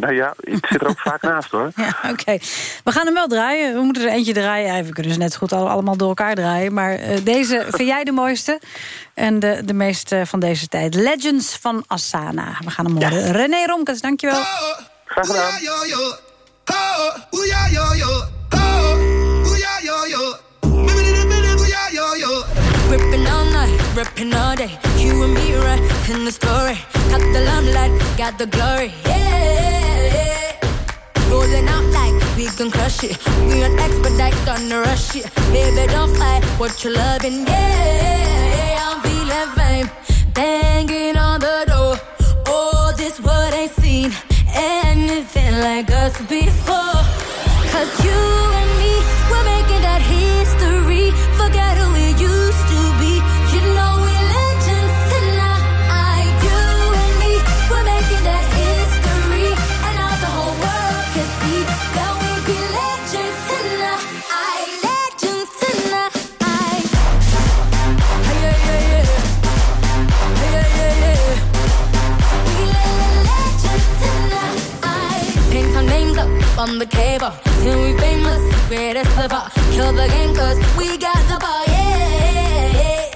nou ja, ik zit er ook vaak naast hoor. Ja, oké. We gaan hem wel draaien. We moeten er eentje draaien. Ja, we kunnen ze net goed al- allemaal door elkaar draaien. Maar eh, deze vind jij de mooiste. En de, de meeste van deze tijd. Legends van Asana. We gaan hem horen. René Romkes, dankjewel. Graag gedaan. Ripping all night, ripping all day. You and me right in the story. Got the limelight, got the glory. Yeah, yeah. Rolling out like we can crush it. We on expedite, gonna rush it. Baby, don't fight what you're loving. Yeah, I'm feeling fame. Banging on the like us before. Cause you on the cable. Till we famous, greatest all. Kill the game cause we got the ball, yeah.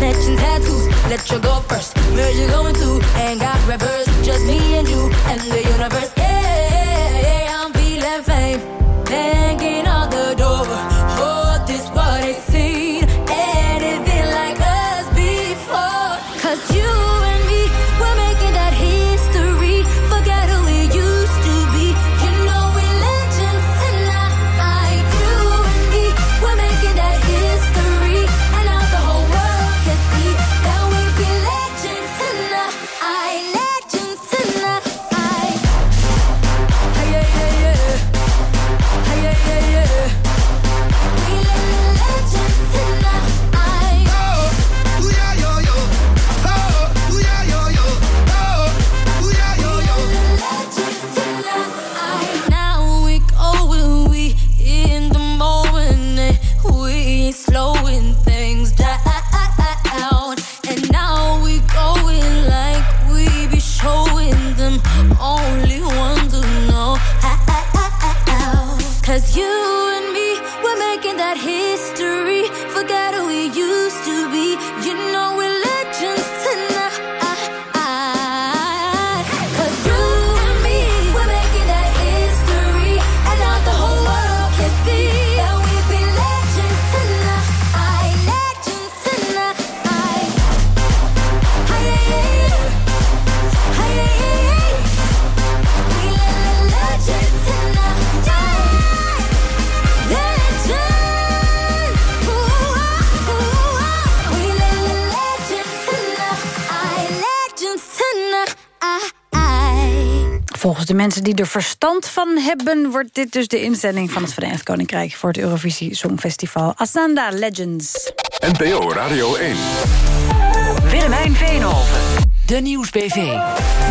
Legend tattoos, let you go first. Where you going to? Ain't got reverse. Just me and you and the universe, yeah. I'm feeling fame. Banging on the door. Oh, this what it seen. Volgens de mensen die er verstand van hebben... wordt dit dus de inzending van het Verenigd Koninkrijk... voor het Eurovisie Songfestival Asanda Legends. NPO Radio 1. Willemijn Veenhoven. De Nieuwsbv.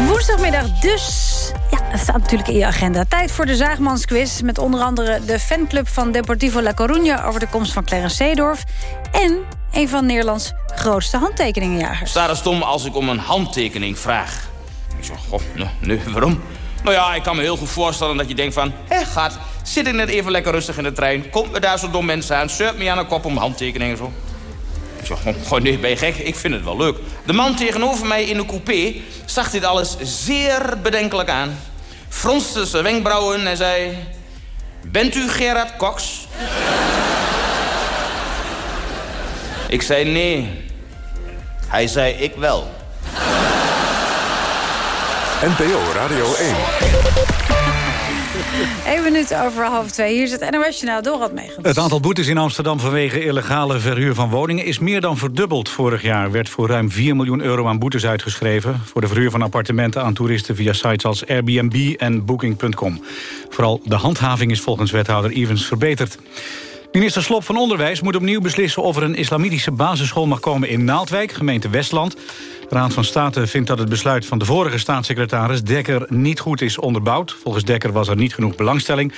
Woensdagmiddag dus. Ja, het staat natuurlijk in je agenda. Tijd voor de Zaagmansquiz. Met onder andere de fanclub van Deportivo La Coruña... over de komst van Clarence Seedorf. En een van Nederlands grootste handtekeningenjagers. Sta er stom als ik om een handtekening vraag. Ik zeg, goh, nou, nu, waarom? Nou ja, ik kan me heel goed voorstellen dat je denkt van... hé, gaat, zit ik net even lekker rustig in de trein... komt me daar zo dom mensen aan, surpt me aan de kop om handtekeningen zo. Ik zeg, goh, nee, ben je gek? Ik vind het wel leuk. De man tegenover mij in de coupé zag dit alles zeer bedenkelijk aan. Fronste zijn wenkbrauwen en zei... Bent u Gerard Cox? ik zei nee. Hij zei ik wel. NPO Radio 1. Eén minuut over half twee. Hier is het NOS Journaal Dorad Meegens. Het aantal boetes in Amsterdam vanwege illegale verhuur van woningen... is meer dan verdubbeld. Vorig jaar werd voor ruim 4 miljoen euro aan boetes uitgeschreven... voor de verhuur van appartementen aan toeristen via sites als Airbnb en Booking.com. Vooral de handhaving is volgens wethouder Evans verbeterd. Minister Slop van Onderwijs moet opnieuw beslissen... of er een islamitische basisschool mag komen in Naaldwijk, gemeente Westland. De Raad van State vindt dat het besluit van de vorige staatssecretaris... Dekker niet goed is onderbouwd. Volgens Dekker was er niet genoeg belangstelling.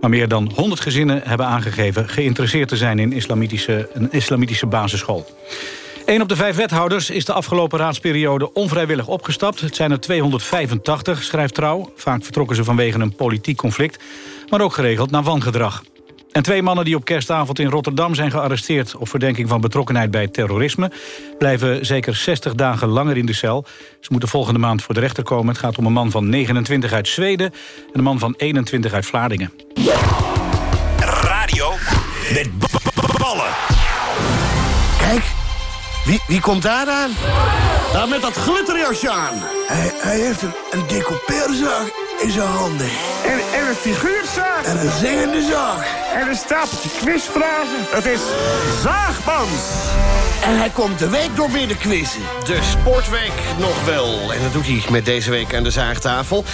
Maar meer dan 100 gezinnen hebben aangegeven... geïnteresseerd te zijn in islamitische, een islamitische basisschool. Een op de vijf wethouders is de afgelopen raadsperiode onvrijwillig opgestapt. Het zijn er 285, schrijft Trouw. Vaak vertrokken ze vanwege een politiek conflict, maar ook geregeld naar wangedrag. En twee mannen die op kerstavond in Rotterdam zijn gearresteerd... op verdenking van betrokkenheid bij terrorisme... blijven zeker 60 dagen langer in de cel. Ze moeten volgende maand voor de rechter komen. Het gaat om een man van 29 uit Zweden... en een man van 21 uit Vlaardingen. Radio met ballen. Kijk, wie, wie komt daar aan? Daar met dat glitterjasje aan. Hij, hij heeft een, een decoupeerzaag in zijn handen. En, en een figuurzaag. En een zingende zaag. En een stapeltje quizvragen. Het is Zaagmans. En hij komt de week door binnen quizzen. De Sportweek nog wel. En dat doet hij met deze week aan de zaagtafel.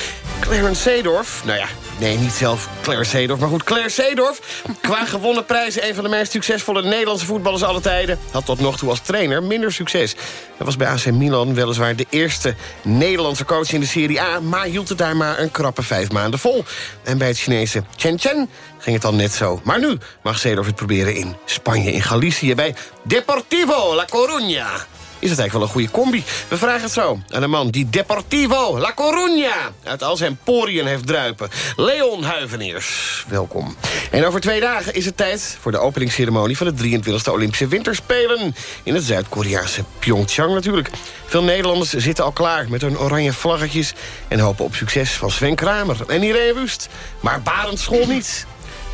Clarence Seedorf, nou ja, nee, niet zelf Clarence Seedorf, maar goed, Claire Seedorf. Qua gewonnen prijzen een van de meest succesvolle Nederlandse voetballers alle tijden. Had tot nog toe als trainer minder succes. Hij was bij AC Milan weliswaar de eerste Nederlandse coach in de Serie A... maar hield het daar maar een krappe vijf maanden vol. En bij het Chinese Shenzhen ging het dan net zo. Maar nu mag Seedorf het proberen in Spanje, in Galicië... bij Deportivo La Coruña is het eigenlijk wel een goede combi. We vragen het zo aan een man die Deportivo La Coruña... uit al zijn poriën heeft druipen. Leon Huiveniers, welkom. En over twee dagen is het tijd voor de openingsceremonie... van de 23e Olympische Winterspelen... in het Zuid-Koreaanse Pyeongchang natuurlijk. Veel Nederlanders zitten al klaar met hun oranje vlaggetjes... en hopen op succes van Sven Kramer en Irene Wust. Maar Barend School niet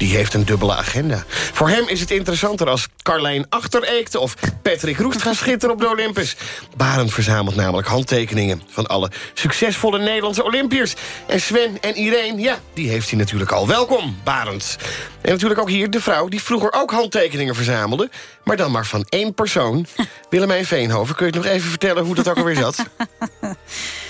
die heeft een dubbele agenda. Voor hem is het interessanter als Carlijn Achtereekte... of Patrick Roest gaan schitteren op de Olympus. Barend verzamelt namelijk handtekeningen... van alle succesvolle Nederlandse Olympiërs. En Sven en Irene, ja, die heeft hij natuurlijk al. Welkom, Barend. En natuurlijk ook hier de vrouw die vroeger ook handtekeningen verzamelde... maar dan maar van één persoon. Willemijn Veenhoven, kun je het nog even vertellen hoe dat ook alweer zat?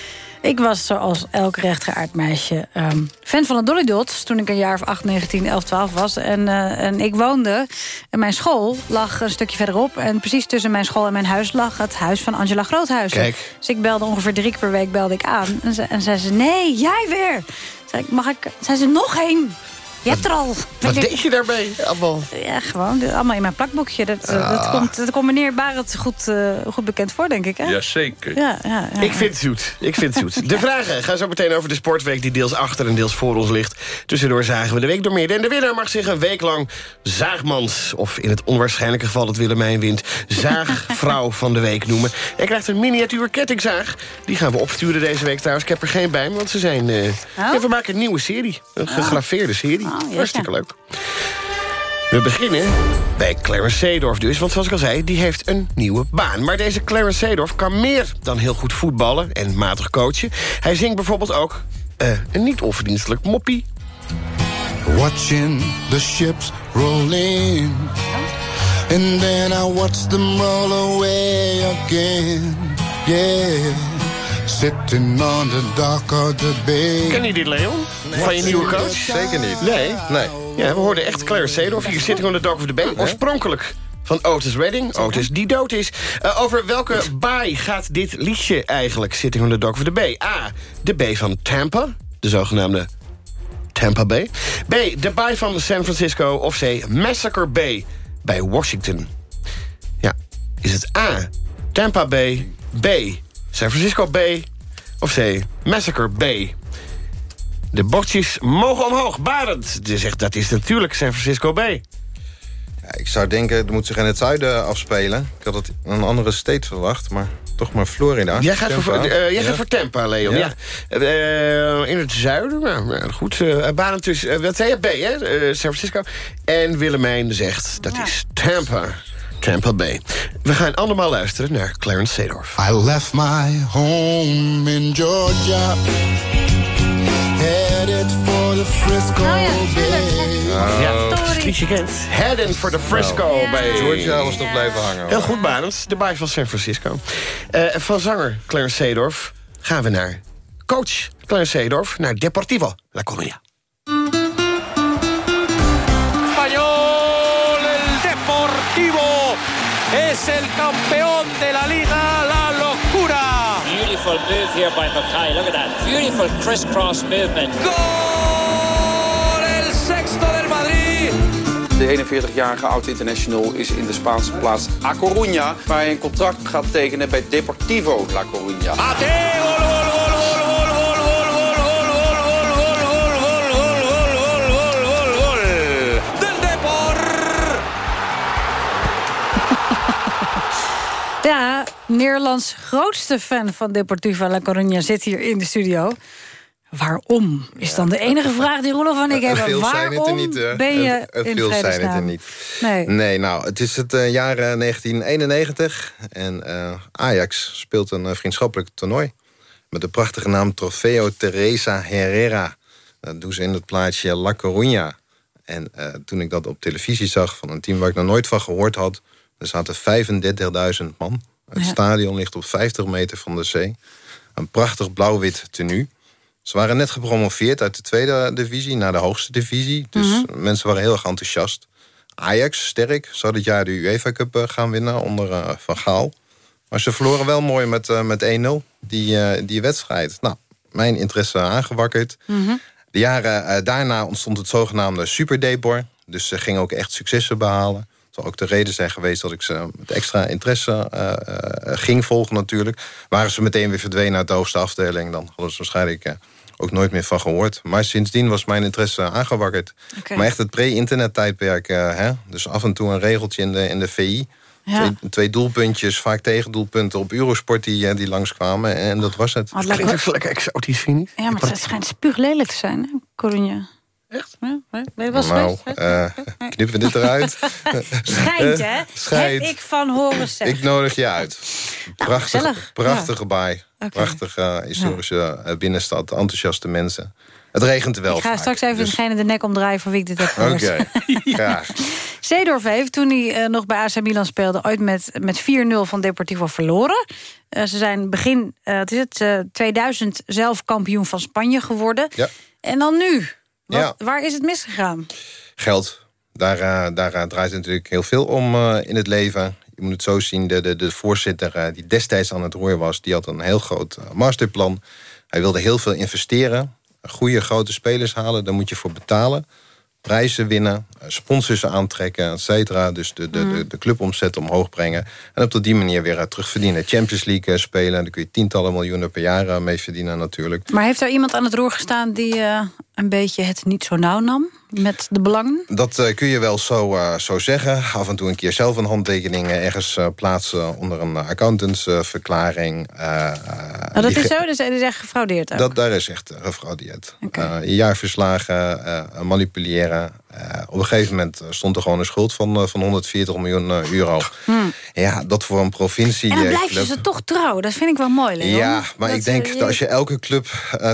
Ik was zoals elk rechtgeaard meisje ehm, fan van de Dolly Dots... toen ik een jaar of 8, 19, 11, 12 was. En, uh, en ik woonde, en mijn school lag een stukje verderop... en precies tussen mijn school en mijn huis lag het huis van Angela Groothuizen. Kijk. Dus ik belde ongeveer drie keer per week belde ik aan. En, ze, en zei ze, nee, jij weer. Zei ik, mag ik... Zei ze, nog één. Je hebt er al. Wat deed je daarbij allemaal? Ja, gewoon. Allemaal in mijn plakboekje. Dat, eh, dat, Ah. komt, dat komt meneer Barend goed, eh, goed bekend voor, denk ik. Hè? Jazeker. Ja, ja, ja. Ik vind het zoet. Ik vind het zoet. De vragen gaan zo meteen over de sportweek die deels achter en deels voor ons ligt. Tussendoor zagen we de week door midden. En de winnaar mag zich een week lang zaagmans... of in het onwaarschijnlijke geval dat Willemijn wint... zaagvrouw van de week noemen. En krijgt een miniatuur kettingzaag. Die gaan we opsturen deze week trouwens. Ik heb er geen bij me, want ze zijn... eh, ja, we maken een nieuwe serie. Een gegraveerde serie. Jeetje. Hartstikke leuk. We beginnen bij Clarence Seedorf dus. Want zoals ik al zei, die heeft een nieuwe baan. Maar deze Clarence Seedorf kan meer dan heel goed voetballen en matig coachen. Hij zingt bijvoorbeeld ook eh, een niet onverdienstelijk moppie. Watching the ships roll in. And then I watch them roll away again. Yeah. Sitting on the dock of the bay. Ken je dit, Leon? Van je nieuwe coach? Zeker niet. Nee? Nee. Ja, we hoorden echt Claire Seedorf hier Sitting on the Dock of the Bay. Oorspronkelijk van Otis Redding. Otis die dood is. Uh, over welke baai gaat dit liedje eigenlijk? Sitting on the Dock of the Bay. A. De baai van Tampa. De zogenaamde Tampa Bay. B. De baai van San Francisco. Of C. Massacre Bay bij Washington. Ja, is het A. Tampa Bay. B. San Francisco Bay. Of C. Massacre Bay. De bordjes mogen omhoog. Barend. Zegt dat is natuurlijk San Francisco Bay. Ja, ik zou denken, het moet zich in het zuiden afspelen. Ik had het in een andere state verwacht, maar toch maar Florida. Jij gaat, voor, Tampa. eh, jij Ja. gaat voor Tampa, Leon. Ja. Ja. Eh, in het zuiden, nou, ja, goed. eh Barend dus, wat zei je? B, hè? Eh, San Francisco. En Willemijn zegt, dat is Tampa. Tampa Bay. We gaan allemaal luisteren naar Clarence Seedorf. I left my home in Georgia. Headed for the Frisco Bay. Ja, is het liedje kent. Heading for the Frisco bij Georgia was toch blijven hangen. Heel goed, Barend. De baai van San Francisco. Eh, van zanger Clarence Seedorf gaan we naar coach Clarence Seedorf... naar Deportivo La Coruña. Beautiful move here by Mackay. Look at that. Beautiful crisscross movement. Gol, el sexto del Madrid. De 41-jarige oud-international is in de Spaanse plaats A Coruña... waar hij een contract gaat tekenen bij Deportivo La Coruña. Del Depor. Ja, Nederlands grootste fan van Deportivo La Coruña zit hier in de studio. Waarom? Is dan de enige vraag die Roelof en ik Eh, hebben. Waarom niet, ben je Eh, eh, in Veel zijn het er niet. Nee. Nee, nou, het is het eh, jaar eh, 1991 en eh, Ajax speelt een eh, vriendschappelijk toernooi. Met de prachtige naam Trofeo Teresa Herrera. Dat doen ze in het plaatsje La Coruña. En eh, toen ik dat op televisie zag van een team waar ik nog nooit van gehoord had... er zaten 35.000 man. Het Ja. stadion ligt op 50 meter van de zee. Een prachtig blauw-wit tenue. Ze waren net gepromoveerd uit de tweede divisie naar de hoogste divisie. Dus Mhm. mensen waren heel erg enthousiast. Ajax, sterk, zou dit jaar de UEFA Cup eh, gaan winnen onder eh, Van Gaal. Maar ze verloren wel mooi met, eh, met 1-0 die, die wedstrijd. Nou, mijn interesse aangewakkerd. De jaren daarna ontstond het zogenaamde Super Depor. Dus ze gingen ook echt successen behalen. Zal ook de reden zijn geweest dat ik ze met extra interesse eh, eh, ging volgen natuurlijk. Waren ze meteen weer verdwenen uit de hoogste afdeling... dan hadden ze waarschijnlijk eh, ook nooit meer van gehoord. Maar sindsdien was mijn interesse aangewakkerd. Maar echt het pre-internet tijdperk. hè? Dus af en toe een regeltje in de, in de VI. Ja. Twee, twee doelpuntjes, vaak tegendoelpunten op Eurosport die, die langskwamen. En dat was het. Wat lekker. Klinkt lekker exotisch, vind ik. Ja, maar het schijnt spuuglelijk te zijn, hè, Coruña. Echt? Ben je wel eens Nou, eh, knippen we dit eruit? Schijnt, Eh, hè? Schijnt. Heb ik van horen zeggen. Ik nodig je uit. Prachtig, gezellig. prachtige baai. Oké. Prachtige historische eh, binnenstad. Enthousiaste mensen. Het regent er wel ik ga vaak, straks even dus- degene de nek omdraaien van wie ik dit heb gehoord. Oké, graag. Zeedorf heeft, toen hij eh, nog bij AC Milan speelde... ooit met, met 4-0 van Deportivo verloren. Eh, ze zijn begin eh, wat is het, eh, 2000 zelf kampioen van Spanje geworden. Ja. En dan nu? Wat, Ja. Waar is het misgegaan? Geld. Daar, eh, daar eh, draait het natuurlijk heel veel om eh, in het leven. Je moet het zo zien, de, de, de voorzitter die destijds aan het roer was... die had een heel groot masterplan. Hij wilde heel veel investeren. Goede grote spelers halen, daar moet je voor betalen. Prijzen winnen, sponsors aantrekken, et cetera. Dus de, de, Mm. de, de clubomzet omhoog brengen. En op die manier weer terugverdienen. Champions League spelen, daar kun je tientallen miljoenen per jaar mee verdienen natuurlijk. Maar heeft er iemand aan het roer gestaan die een beetje het niet zo nauw nam? Met de belangen? Dat eh, kun je wel zo, eh, zo zeggen. Af en toe een keer zelf een handtekening eh, ergens plaatsen... onder een accountantsverklaring. Nou, dat is zo, dus er is echt gefraudeerd ook. Dat, daar is echt gefraudeerd. Jaarverslagen manipuleren. Op een gegeven moment stond er gewoon een schuld van, van 140 miljoen euro. Hmm. Ja, dat voor een provincie... En dan blijf je ze toch trouw. Dat vind ik wel mooi, Leon. ja, maar Dat ik denk dat als je elke club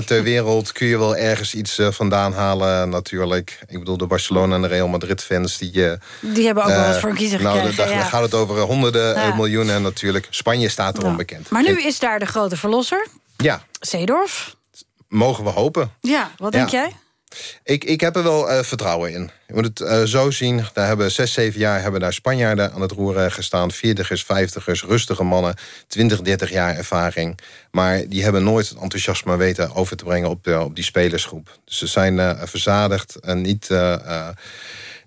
ter wereld... kun je wel ergens iets vandaan halen natuurlijk. Ik bedoel, de Barcelona en de Real Madrid fans... die, eh, Die hebben ook wel eh, wat voor een kiezer nou, gekregen. Dan, ja. dan gaat het over honderden eh, Ja. miljoenen natuurlijk. Spanje staat erom Ja. bekend. Maar nu is daar de grote verlosser. Ja, Zeedorf? mogen we hopen. Ja, wat denk jij? Ik, ik heb er wel eh, vertrouwen in. Je moet het eh, zo zien. Daar hebben zes, zeven jaar hebben daar Spanjaarden aan het roeren gestaan. Veertigers, vijftigers, rustige mannen. 20, 30 jaar ervaring. Maar die hebben nooit het enthousiasme weten over te brengen op, op die spelersgroep. Dus ze zijn eh, verzadigd en niet...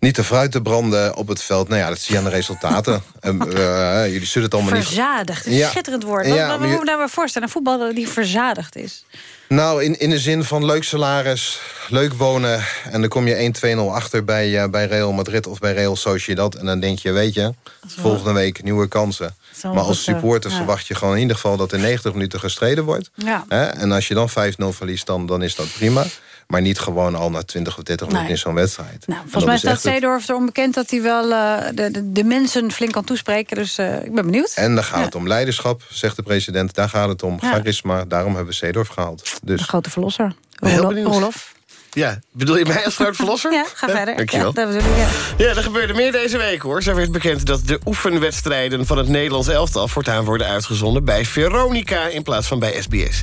eh, eh, niet de fruit te branden op het veld. Nou ja, dat zie je aan de resultaten. Ehm, eh, jullie zullen het allemaal niet... Verzadigd, schitterend woord. Ja, wat, maar wat je- nou weer voorstellen? Een voetballer die verzadigd is. Nou, in, in de zin van leuk salaris, leuk wonen... en dan kom je 1-2-0 achter bij, eh, bij Real Madrid of bij Real Sociedad... en dan denk je, weet je, volgende week nieuwe kansen. Maar als eh, supporter ja. verwacht je gewoon in ieder geval... dat er 90 minuten gestreden wordt. Ja. Hè? En als je dan 5-0 verliest, dan, dan is dat prima. Maar niet gewoon al na 20 of 30 minuten Nee. in zo'n wedstrijd. Nou, volgens mij staat Zeedorf er onbekend dat hij wel eh, de, de, de mensen flink kan toespreken. Dus eh, ik ben benieuwd. En dan gaat het om leiderschap, zegt de president. Daar gaat het om Ja. charisma. Daarom hebben we Seedorf gehaald. Dus De grote verlosser. Heel Rolof-. Ja, bedoel je mij als groot verlosser? Ja, ga verder. Dankjewel. Ja, dat ik, ja. Ja, er gebeurde meer deze week hoor. Zo werd bekend dat de oefenwedstrijden van het Nederlands elftal... voortaan worden uitgezonden bij Veronica in plaats van bij SBS.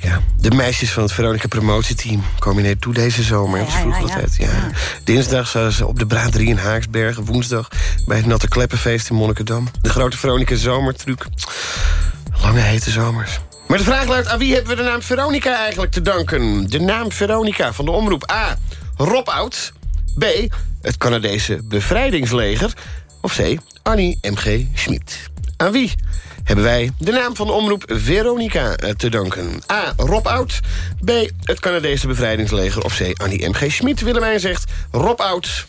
Veronica. De meisjes van het Veronica promotieteam komen hier toe deze zomer. Vroeg ja, ja. altijd, ja. Dinsdag zouden ze op de 3 in Haaksbergen. Woensdag bij het Natte Kleppenfeest in Monnikendam. De grote Veronica zomertruc. Lange hete zomers. Maar de vraag luidt, aan wie hebben we de naam Veronica eigenlijk te danken? De naam Veronica van de omroep A. Rob Oud. B. Het Canadese bevrijdingsleger. Of C. Annie M.G. Schmid. Aan wie hebben wij de naam van de omroep Veronica eh, te danken? A. Rob Oud. B. Het Canadese bevrijdingsleger. Of C. Annie M.G. Schmid. Willemijn zegt Rob Oud.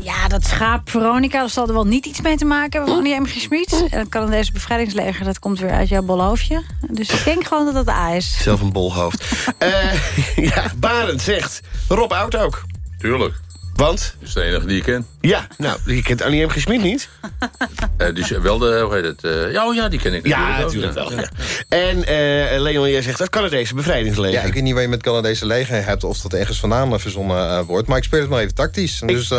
Ja, dat schaap Veronica, dat zal er wel niet iets mee te maken hebben... van die MG Schmid. En het Canadese bevrijdingsleger, dat komt weer uit jouw bolle hoofdje. Dus ik denk gewoon dat dat A is. Zelf een bolhoofd. Eh, ja, Barend zegt Rob Oud ook. Tuurlijk. Want? Dat is de enige die ik ken. Ja, nou, je kent Annie M. G. Schmid niet? Eh dus wel de, hoe heet het? eh, ja, oh ja, die ken ik natuurlijk Ja, ook, natuurlijk wel. Ja. En eh, Leon, jij zegt het Canadese bevrijdingsleger. Ja, ik weet niet waar je met Canadese leger hebt... of dat ergens vandaan eh, verzonnen eh, wordt. Maar ik speel het maar even tactisch. Dus eh,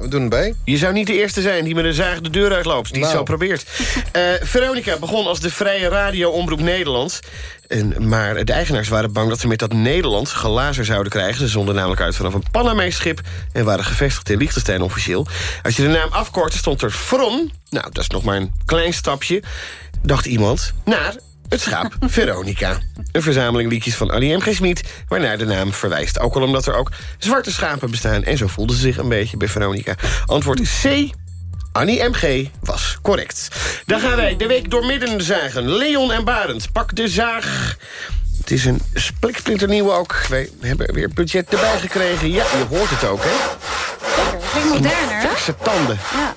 we doen het bij. Je zou niet de eerste zijn die met een zaag de deur uitloopt. Die het Nou. zo probeert. Eh, Veronica begon als de Vrije Radio Omroep Nederland. En, maar de eigenaars waren bang dat ze met dat Nederland gelazer zouden krijgen. Ze zonden namelijk uit vanaf een Panama-schip... en waren gevestigd in Liechtenstein officieel. Als je de naam afkortte, stond er Fron. Nou, dat is nog maar een klein stapje. Dacht iemand, naar het schaap Veronica. Een verzameling liedjes van Annie M. G. Schmid... waarnaar de naam verwijst. Ook al omdat er ook zwarte schapen bestaan... en zo voelden ze zich een beetje bij Veronica. Antwoord is C... Annie MG was correct. Dan gaan wij de week doormidden zagen. Leon en Barend, pak de zaag. Het is een spliksplinternieuwe ook. Wij hebben weer budget erbij gekregen. Ja, je hoort het ook, hè? Klinkt moderner? Verse tanden. Ja.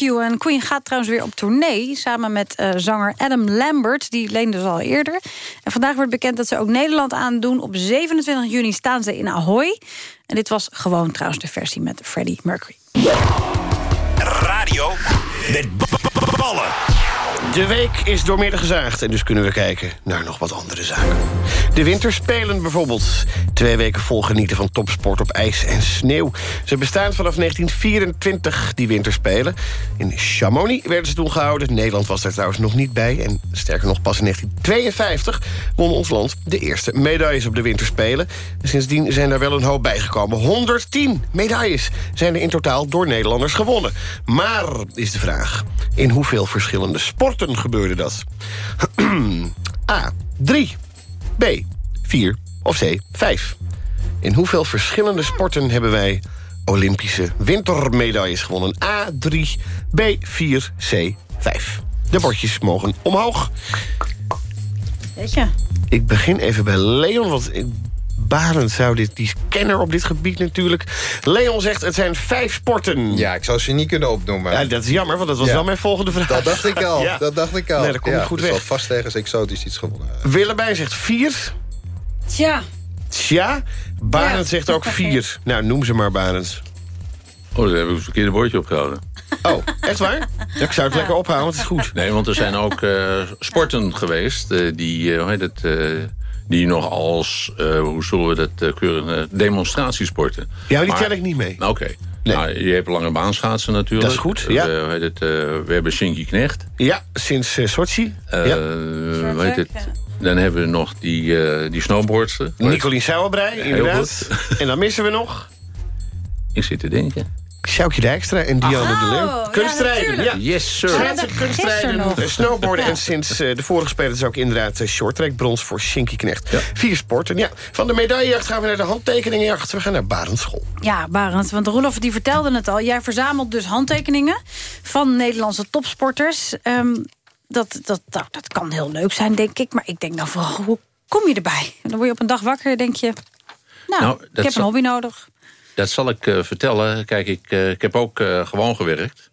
You. En Queen gaat trouwens weer op tournee... samen met eh, zanger Adam Lambert. Die leende ze al eerder. En vandaag wordt bekend dat ze ook Nederland aandoen. Op 27 juni staan ze in Ahoy. En dit was gewoon trouwens de versie met Freddie Mercury. Radio met ballen. De week is doormidden gezaagd en dus kunnen we kijken naar nog wat andere zaken. De winterspelen bijvoorbeeld. Twee weken vol genieten van topsport op ijs en sneeuw. Ze bestaan vanaf 1924, die winterspelen. In Chamonix werden ze toen gehouden. Nederland was daar trouwens nog niet bij. En sterker nog, pas in 1952 won ons land de eerste medailles op de winterspelen. En sindsdien zijn er wel een hoop bijgekomen. 110 medailles zijn er in totaal door Nederlanders gewonnen. Maar, is de vraag, in hoeveel verschillende sporten gebeurde dat? A. 3. B. 4. Of C. 5. In hoeveel verschillende sporten hebben wij Olympische wintermedailles gewonnen? A. 3. B. 4. C. 5. De bordjes mogen omhoog. Weet je? Ik begin even bij Leon, want ik- Barend zou dit, die is kenner op dit gebied natuurlijk. Leon zegt het zijn vijf sporten. Ja, ik zou ze niet kunnen opnoemen. Ja, dat is jammer, want dat was Ja. wel mijn volgende vraag. Dat dacht ik al, Ja. dat dacht ik al. Nee, dat komt ja, goed dus weg. vast ergens exotisch iets gewonnen. Willemijn zegt vier. Tja. Tja, Barend Ja. zegt ook vier. Nou, noem ze maar Barend. Oh, daar heb ik het verkeerde woordje opgehouden. Oh, echt waar? Ja, ik zou het lekker ophouden, want het is goed. Nee, want er zijn ook eh, sporten geweest eh, die, hoe heet het, eh, die nog als, eh, hoe zullen we dat eh, keuren, eh, demonstratiesporten. Ja, die tel ik niet mee. Oké. Nou, je hebt lange baanschaatsen natuurlijk. Dat is goed, ja. Eh, hoe heet het, eh, we hebben Shinky Knecht. Ja, sinds uh, Sochi. Eh, ja. het? Dan hebben we nog die, eh die snowboardster. Nicolien Sauerbrei, Heel inderdaad. En dan missen we nog... Ik zit te denken. Sjoukje Dijkstra en Diane Oh, de Leeuw. ja, Kunstrijden, ja. Yes, sir. Schaatsen, kunstrijden, snowboarden. Ja. En sinds eh, de vorige spelen is ook inderdaad uh, shorttrack brons voor Shinky Knecht. Vier sporten, ja. Van de medaillejacht gaan we naar de handtekeningenjacht. We gaan naar Barendsschool. Ja, Barend, want Roelof die vertelde het al. Jij verzamelt dus handtekeningen van Nederlandse topsporters. Ehm, dat, dat, nou, dat kan heel leuk zijn, denk ik. Maar ik denk dan vooral, hoe kom je erbij? Dan word je op een dag wakker en denk je... Nou, Nou, ik heb een hobby nodig. Dat zal ik eh, vertellen. Kijk, ik, eh, ik heb ook eh, gewoon gewerkt.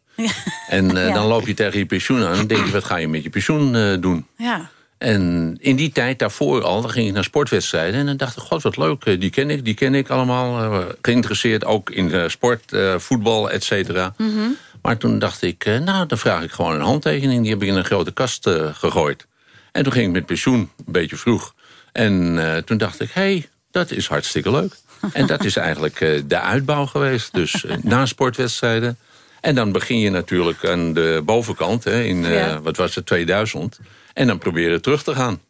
En Ja. dan loop je tegen je pensioen aan en denk je, wat ga je met je pensioen doen? Ja. En in die tijd daarvoor al, dan ging ik naar sportwedstrijden... en dan dacht ik, god, wat leuk, die ken ik, die ken ik allemaal. geïnteresseerd ook in sport, voetbal, et cetera. Mhm. Maar toen dacht ik, nou, dan vraag ik gewoon een handtekening. Die heb ik in een grote kast gegooid. En toen ging ik met pensioen, een beetje vroeg. En toen dacht ik, hé, hey, dat is hartstikke leuk. En dat is eigenlijk eh, de uitbouw geweest. Dus eh, na sportwedstrijden. En dan begin je natuurlijk aan de bovenkant, hè, in, eh, Ja. wat was het, 2000. En dan proberen terug te gaan.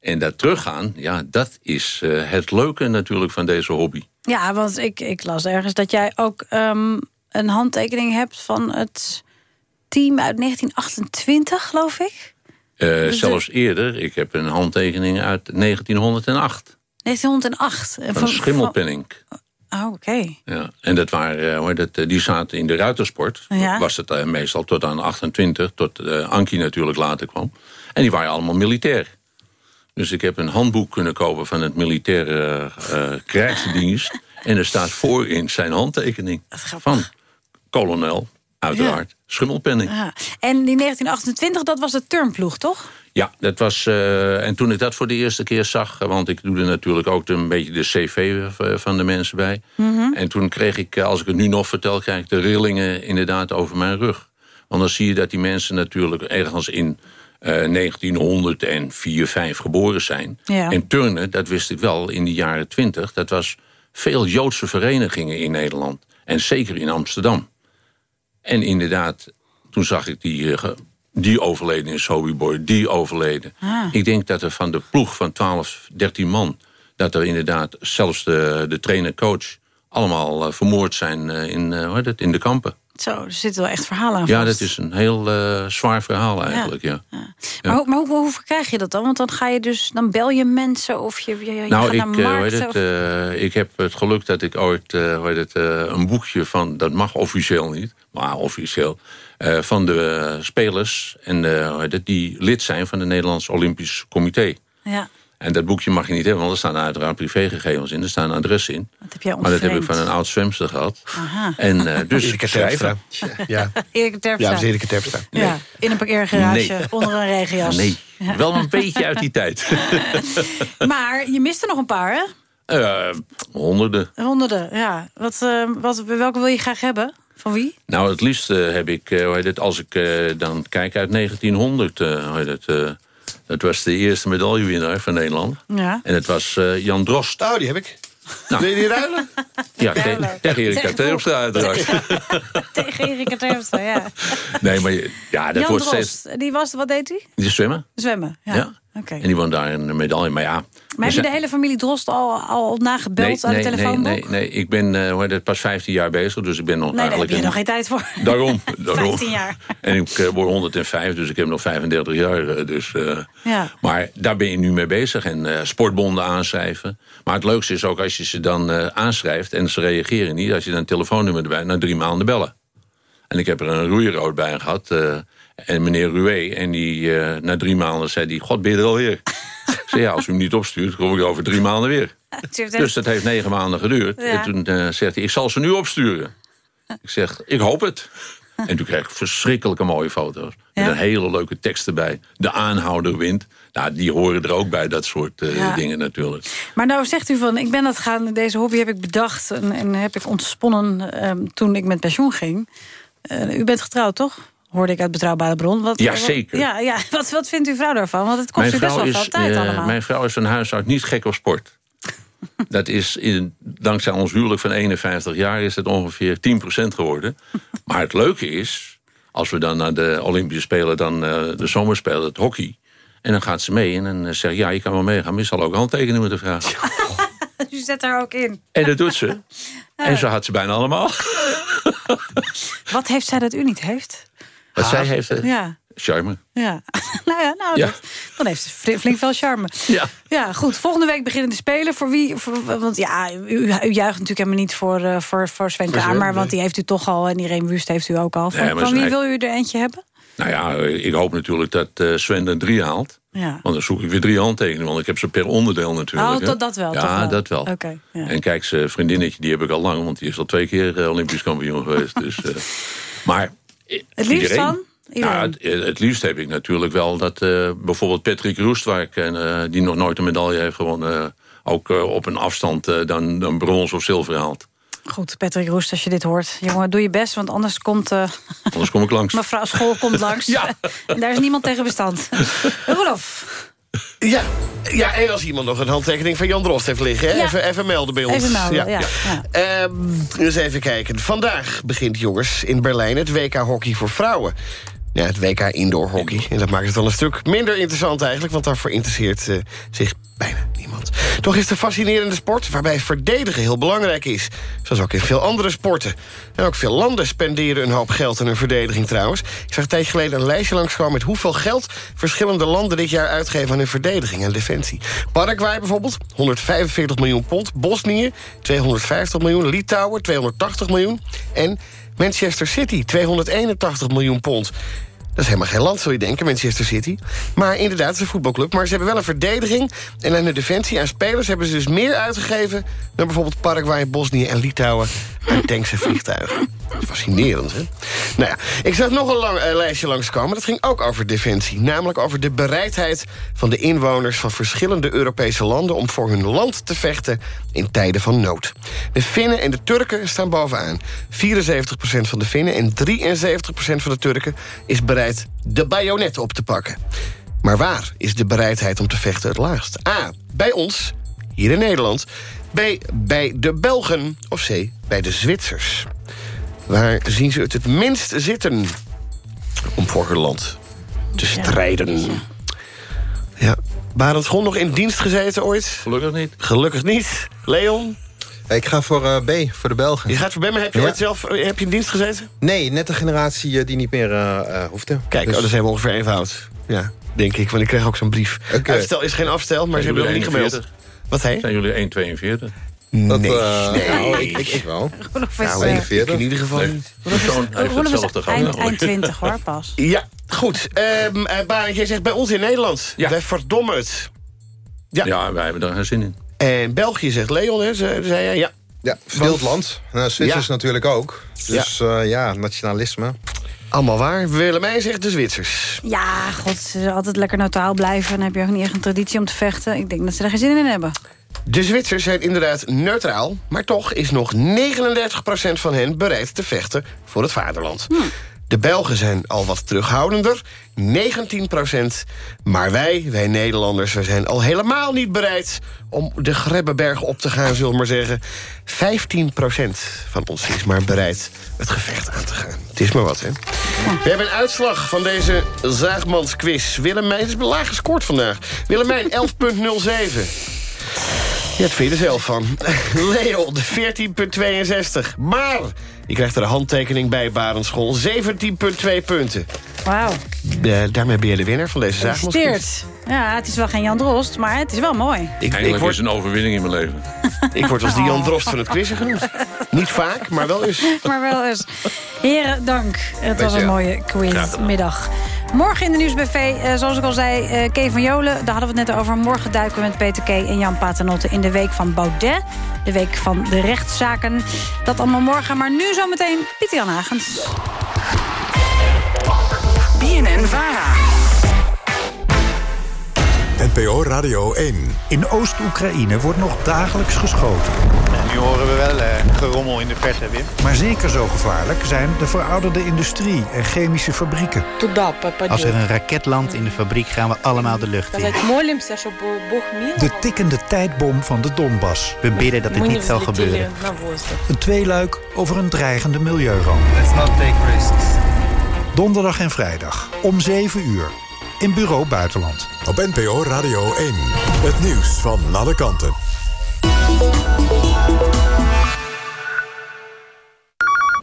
En dat teruggaan, ja, dat is het leuke natuurlijk van deze hobby. Ja, want ik, ik las ergens dat jij ook ehm, een handtekening hebt... van het team uit 1928, geloof ik. Dus de- zelfs eerder, ik heb een handtekening uit 1908. 1908. En Van Schimmelpenning. Oh, oké. Ja, en dat waren, eh, het, eh, die zaten in de ruitersport. Ja. Was het eh, meestal tot aan 28, tot eh Ankie natuurlijk later kwam. En die waren allemaal militair. Dus ik heb een handboek kunnen kopen van het militaire krijgsdienst. En er staat voorin zijn handtekening van kolonel, uiteraard, Schimmelpenning. Ja. En die 1928, dat was de turnploeg, toch? Ja, dat was. eh, en toen ik dat voor de eerste keer zag, eh, want ik doe er natuurlijk ook een beetje de cv van de mensen bij. Mhm. En toen kreeg ik, eh, als ik het nu nog vertel, krijg ik de rillingen inderdaad over mijn rug. Want dan zie je dat die mensen natuurlijk ergens in eh 1904, 5 geboren zijn. Ja. En turnen, dat wist ik wel, in de jaren 20, dat was veel Joodse verenigingen in Nederland. En zeker in Amsterdam. En inderdaad, toen zag ik die, eh, die overleden in Hobbyboy, die overleden. Ah. Ik denk dat er van de ploeg van 12, 13 man... dat er inderdaad zelfs de, de trainer-coach... allemaal eh, vermoord zijn eh, in, eh, het, in de kampen. Zo, er zitten wel echt verhalen aan Ja, vast. dat is een heel eh, zwaar verhaal eigenlijk, ja. Maar, hoe, maar hoe, hoe verkrijg je dat dan? Want dan ga je dus, dan bel je mensen of je, je, je nou, gaat ik, naar eh, markten. het, of- eh, ik heb het geluk dat ik ooit heet het, een boekje van... dat mag officieel niet, maar officieel... van de spelers en, het, die lid zijn van het Nederlands Olympisch Comité. ja. En dat boekje mag je niet hebben, want er staan uiteraard privégegevens in. Er staan adressen in. Dat heb jij Maar dat heb ik van een oud zwemster gehad. Aha. En eh, dus Erika schrijven. Terpstra. Ja. Erika Terpstra. Ja, dat is Erika Terpstra. Ja, in een parkeergarage, Nee. onder een regenjas. Nee, Ja. wel een beetje uit die tijd. Maar je mist er nog een paar, hè? Eh, honderden. Honderden, ja. Wat, eh, wat, welke wil je graag hebben? Van wie? Nou, het liefst heb ik, eh, hoe heet het, als ik eh, dan kijk uit 1900... eh, hoe heet het, eh, dat was de eerste medaillewinnaar van Nederland. Ja. En het was eh, Jan Drost. Oh, die heb ik. Nou. Wil je die ruilen? Ja, te- tegen Erika Zeg, Terpstra uiteraard. Tegen Erika Terpstra, ja. Nee, maar ja, dat Jan wordt Drost, steeds... die was, wat deed hij? Die zwemmen. Zwemmen, ja. Ja. Oké. En die won daar een medaille. Maar ja... Maar heb je de hele familie Drost al, al nagebeld nee, aan de nee, telefoonboek? nee, nee, ik ben eh, hoe heet het, pas 15 jaar bezig, dus ik ben nog Nee, daar heb je een- nog geen tijd voor. Daarom, daarom. 15 jaar. En ik eh, word 105, dus ik heb nog 35 jaar. eh, Dus, Ja. Maar daar ben je nu mee bezig. En sportbonden aanschrijven. Maar het leukste is ook als je ze dan aanschrijft... en ze reageren niet, als je dan een telefoonnummer erbij... na drie maanden bellen. En ik heb er een roeirood bij gehad. eh, en meneer Roué. En die na drie maanden zei die, God, ben je er alweer? Zei, ja, als u hem niet opstuurt, kom ik over drie maanden weer. Dus dat heeft negen maanden geduurd. Ja. En toen eh, zegt hij, ik zal ze nu opsturen. Ik zeg, ik hoop het. En toen kreeg ik verschrikkelijke mooie foto's. Met een hele leuke tekst erbij. De aanhouder wint. Nou, die horen er ook bij, dat soort eh, Ja. dingen natuurlijk. Maar nou zegt u van, ik ben dat gaan, deze hobby heb ik bedacht... en, en heb ik ontsponnen ehm, toen ik met pensioen ging. Eh, u bent getrouwd, toch? Hoorde ik uit betrouwbare bron. Wat, Ja, wat- zeker. ja, ja. Wat, wat vindt uw vrouw daarvan? Want het kost u best wel veel tijd eh, allemaal. mijn vrouw is van huis uit niet gek op sport. Dat is in, dankzij ons huwelijk van 51 jaar is het ongeveer 10% geworden. Maar het leuke is, als we dan naar de Olympische Spelen... dan eh, de zomerspelen, het hockey... en dan gaat ze mee en dan eh, zegt ja, je kan wel meegaan... maar je zal ook handtekeningen moeten vragen. U zet daar ook in. En dat doet ze. En zo had ze bijna allemaal. Wat heeft zij dat u niet heeft? Wat zij heeft, Ja, charme. ja. nou ja, nou, Ja. dat- dan heeft ze fli- flink veel charme. Ja. Ja, goed. Volgende week beginnen de Spelen. Voor wie? Voor, want ja, u, u juicht natuurlijk helemaal niet voor, eh, voor, voor Sven Kramer. nee. Want die heeft u toch al. En Irene Wust heeft u ook al. Van, Nee, maar van wie wil u er eentje hebben? Nou ja, ik hoop natuurlijk dat eh, Sven er drie haalt. Ja. Want dan zoek ik weer drie handtekeningen. Want ik heb ze per onderdeel natuurlijk. Oh, dat- dat wel, Ja, wel. dat wel. Oké, ja. En kijk, zijn vriendinnetje, die heb ik al lang. Want die is al twee keer eh, Olympisch kampioen geweest. Dus, eh, maar Het liefst iedereen- van? Nou, het, het liefst heb ik natuurlijk wel dat eh, bijvoorbeeld Patrick Roest... Waar ik, eh, die nog nooit een medaille heeft gewonnen... eh, ook op een afstand dan, dan brons of zilver haalt. Goed, Patrick Roest, als je dit hoort. Jongen, doe je best, want anders komt... Anders kom ik langs. mevrouw School komt langs. Ja. En daar is niemand tegen bestand. Rolof. Ja, ja, en als iemand nog een handtekening van Jan Drost heeft liggen... hè? Ja. Even, even melden bij ons. Even melden, ja. ja. Eens even kijken. Vandaag begint, jongens, in Berlijn het WK Hockey voor vrouwen. Ja, het WK Indoor Hockey. En dat maakt het wel een stuk minder interessant eigenlijk... want daarvoor interesseert eh, zich bijna niemand. Toch is het een fascinerende sport waarbij verdedigen heel belangrijk is. Zoals ook in veel andere sporten. En ook veel landen spenderen een hoop geld aan hun verdediging trouwens. Ik zag een tijdje geleden een lijstje langskomen... met hoeveel geld verschillende landen dit jaar uitgeven aan hun verdediging en defensie. Paraguay bijvoorbeeld, 145 miljoen pond. Bosnië, 250 miljoen. Litouwen, 280 miljoen. En Manchester City, 281 miljoen pond. Dat is helemaal geen land, zou je denken, Manchester City. Maar inderdaad, het is een voetbalclub. Maar ze hebben wel een verdediging. En aan de defensie, aan spelers... hebben ze dus meer uitgegeven... dan bijvoorbeeld Paraguay, Bosnië en Litouwen... aan tanks en vliegtuigen. Fascinerend, hè? Nou ja, ik zag nog een lang, eh, lijstje langskomen. Dat ging ook over defensie. Namelijk over de bereidheid van de inwoners... van verschillende Europese landen... om voor hun land te vechten in tijden van nood. De Finnen en de Turken staan bovenaan. 74% van de Finnen en 73% van de Turken... is bereid de bajonet op te pakken. Maar waar is de bereidheid om te vechten het laagst? A. Bij ons, hier in Nederland. B. Bij de Belgen. Of C. Bij de Zwitsers. Waar zien ze het het minst zitten om voor hun land te strijden? Ja. Barend Gon nog in dienst gezeten ooit? Gelukkig niet. Gelukkig niet. Leon? Ik ga voor eh, B, voor de Belgen. Je gaat voor B, maar heb je Ja. ooit zelf eh, heb je in dienst gezeten? Nee, net de generatie eh, die niet meer eh, eh, hoefde. Kijk, Dus- oh, dat is helemaal ongeveer even oud. Ja, denk ik, want ik kreeg ook zo'n brief. Uitstel is geen afstel, maar ze hebben nog niet gemeld. Wat hij? Zijn jullie 1,42? Dat, Nee, eh, nee. nou, ik, ik, ik wel. Nou, 41. in ieder geval Nee. niet. Is eind, nou. eind 20 hoor, pas. Ja, goed. Ehm uh, Barend, jij zegt bij ons in Nederland. Ja. Wij verdommen het. Ja. wij hebben er geen zin in. En België zegt Leon, hè, ze- zei jij, ja. Ja, verdeeld land. Nou, Zwitsers Ja. natuurlijk ook. Dus ja, ja nationalisme. Allemaal waar. Willemijn zegt de Zwitsers. Ja, god, ze zullen altijd lekker neutraal blijven. Dan heb je ook niet echt een traditie om te vechten. Ik denk dat ze er geen zin in hebben. De Zwitsers zijn inderdaad neutraal... maar toch is nog 39% van hen bereid te vechten voor het vaderland. De Belgen zijn al wat terughoudender, 19% Maar wij, wij Nederlanders, we zijn al helemaal niet bereid... om de Grebbeberg op te gaan, zullen we maar zeggen. 15% van ons is maar bereid het gevecht aan te gaan. Het is maar wat, hè? We hebben een uitslag van deze Zaagmans-quiz. Willemijn is laag gescoord vandaag. Willemijn, 11,07. Ja, dat vind je er zelf van. Leo, de 14,62. Maar, je krijgt er een handtekening bij, Barenschool. 17,2 punten. Wauw. Daarmee ben je de winnaar van deze zaak. Gefeliciteerd. Ja, het is wel geen Jan Drost, maar het is wel mooi. Ik, ik, Eindelijk word, is een overwinning in mijn leven. ik word als die Jan Drost van het quizzen genoemd. Niet vaak, maar wel eens. Maar wel eens. Heren, dank. Het was een mooie quizmiddag. Morgen in de Nieuwsbv, eh, zoals ik al zei, eh Kay van Jolen. Daar hadden we het net over. Morgen duiken we met Peter K. en Jan Paternotte... in de week van Baudet. De week van de rechtszaken. Dat allemaal morgen. Maar nu zometeen Pieter Jan Hagens. BNN Vara. NPO Radio 1. In Oost-Oekraïne wordt nog dagelijks geschoten. Nou, nu horen we wel eh, gerommel in de pers, weer. Maar zeker zo gevaarlijk zijn de verouderde industrie en chemische fabrieken. Als er een raket landt in de fabriek, gaan we allemaal de lucht in. De tikkende tijdbom van de Donbass. We bidden dat dit niet zal gebeuren. Een tweeluik over een dreigende milieuramp. Donderdag en vrijdag om 7 uur in Bureau Buitenland. Op NPO Radio 1. Het nieuws van alle kanten.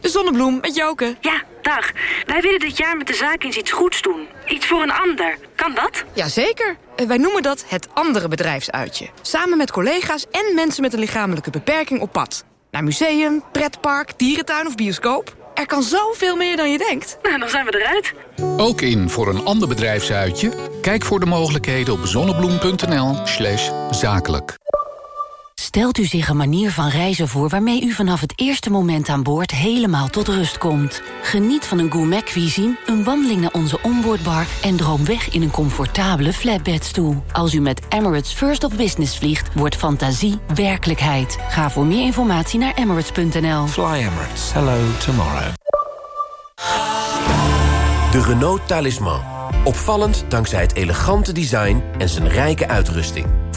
De zonnebloem met Joke. Ja, dag. Wij willen dit jaar met de zaak eens iets goeds doen. Iets voor een ander. Kan dat? Jazeker. Eh, Wij noemen dat het andere bedrijfsuitje. Samen met collega's en mensen met een lichamelijke beperking op pad. Naar museum, pretpark, dierentuin of bioscoop. Er kan zoveel meer dan je denkt. Nou, dan zijn we eruit. Ook in voor een ander bedrijfsuitje? Kijk voor de mogelijkheden op zonnebloem.nl slash zakelijk. Stelt u zich een manier van reizen voor waarmee u vanaf het eerste moment aan boord helemaal tot rust komt. Geniet van een gourmet cuisine, een wandeling naar onze onboardbar en droom weg in een comfortabele flatbedstoel. Als u met Emirates First of Business vliegt, wordt fantasie werkelijkheid. Ga voor meer informatie naar emirates.nl. Fly Emirates. Hello tomorrow. De Renault Talisman. Opvallend dankzij het elegante design en zijn rijke uitrusting.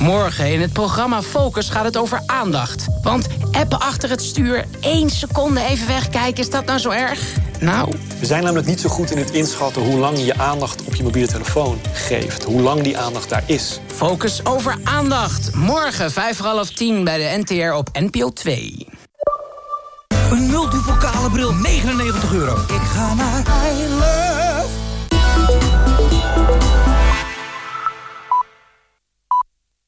Morgen in het programma Focus gaat het over aandacht. Want appen achter het stuur, één seconde even wegkijken, is dat nou zo erg? Nou, We zijn namelijk niet zo goed in het inschatten hoe lang je aandacht op je mobiele telefoon geeft. Hoe lang die aandacht daar is. Focus over aandacht. Morgen vijf voor half tien bij de NTR op NPO 2. Een multipokale bril, 99 euro. Ik ga naar iLove.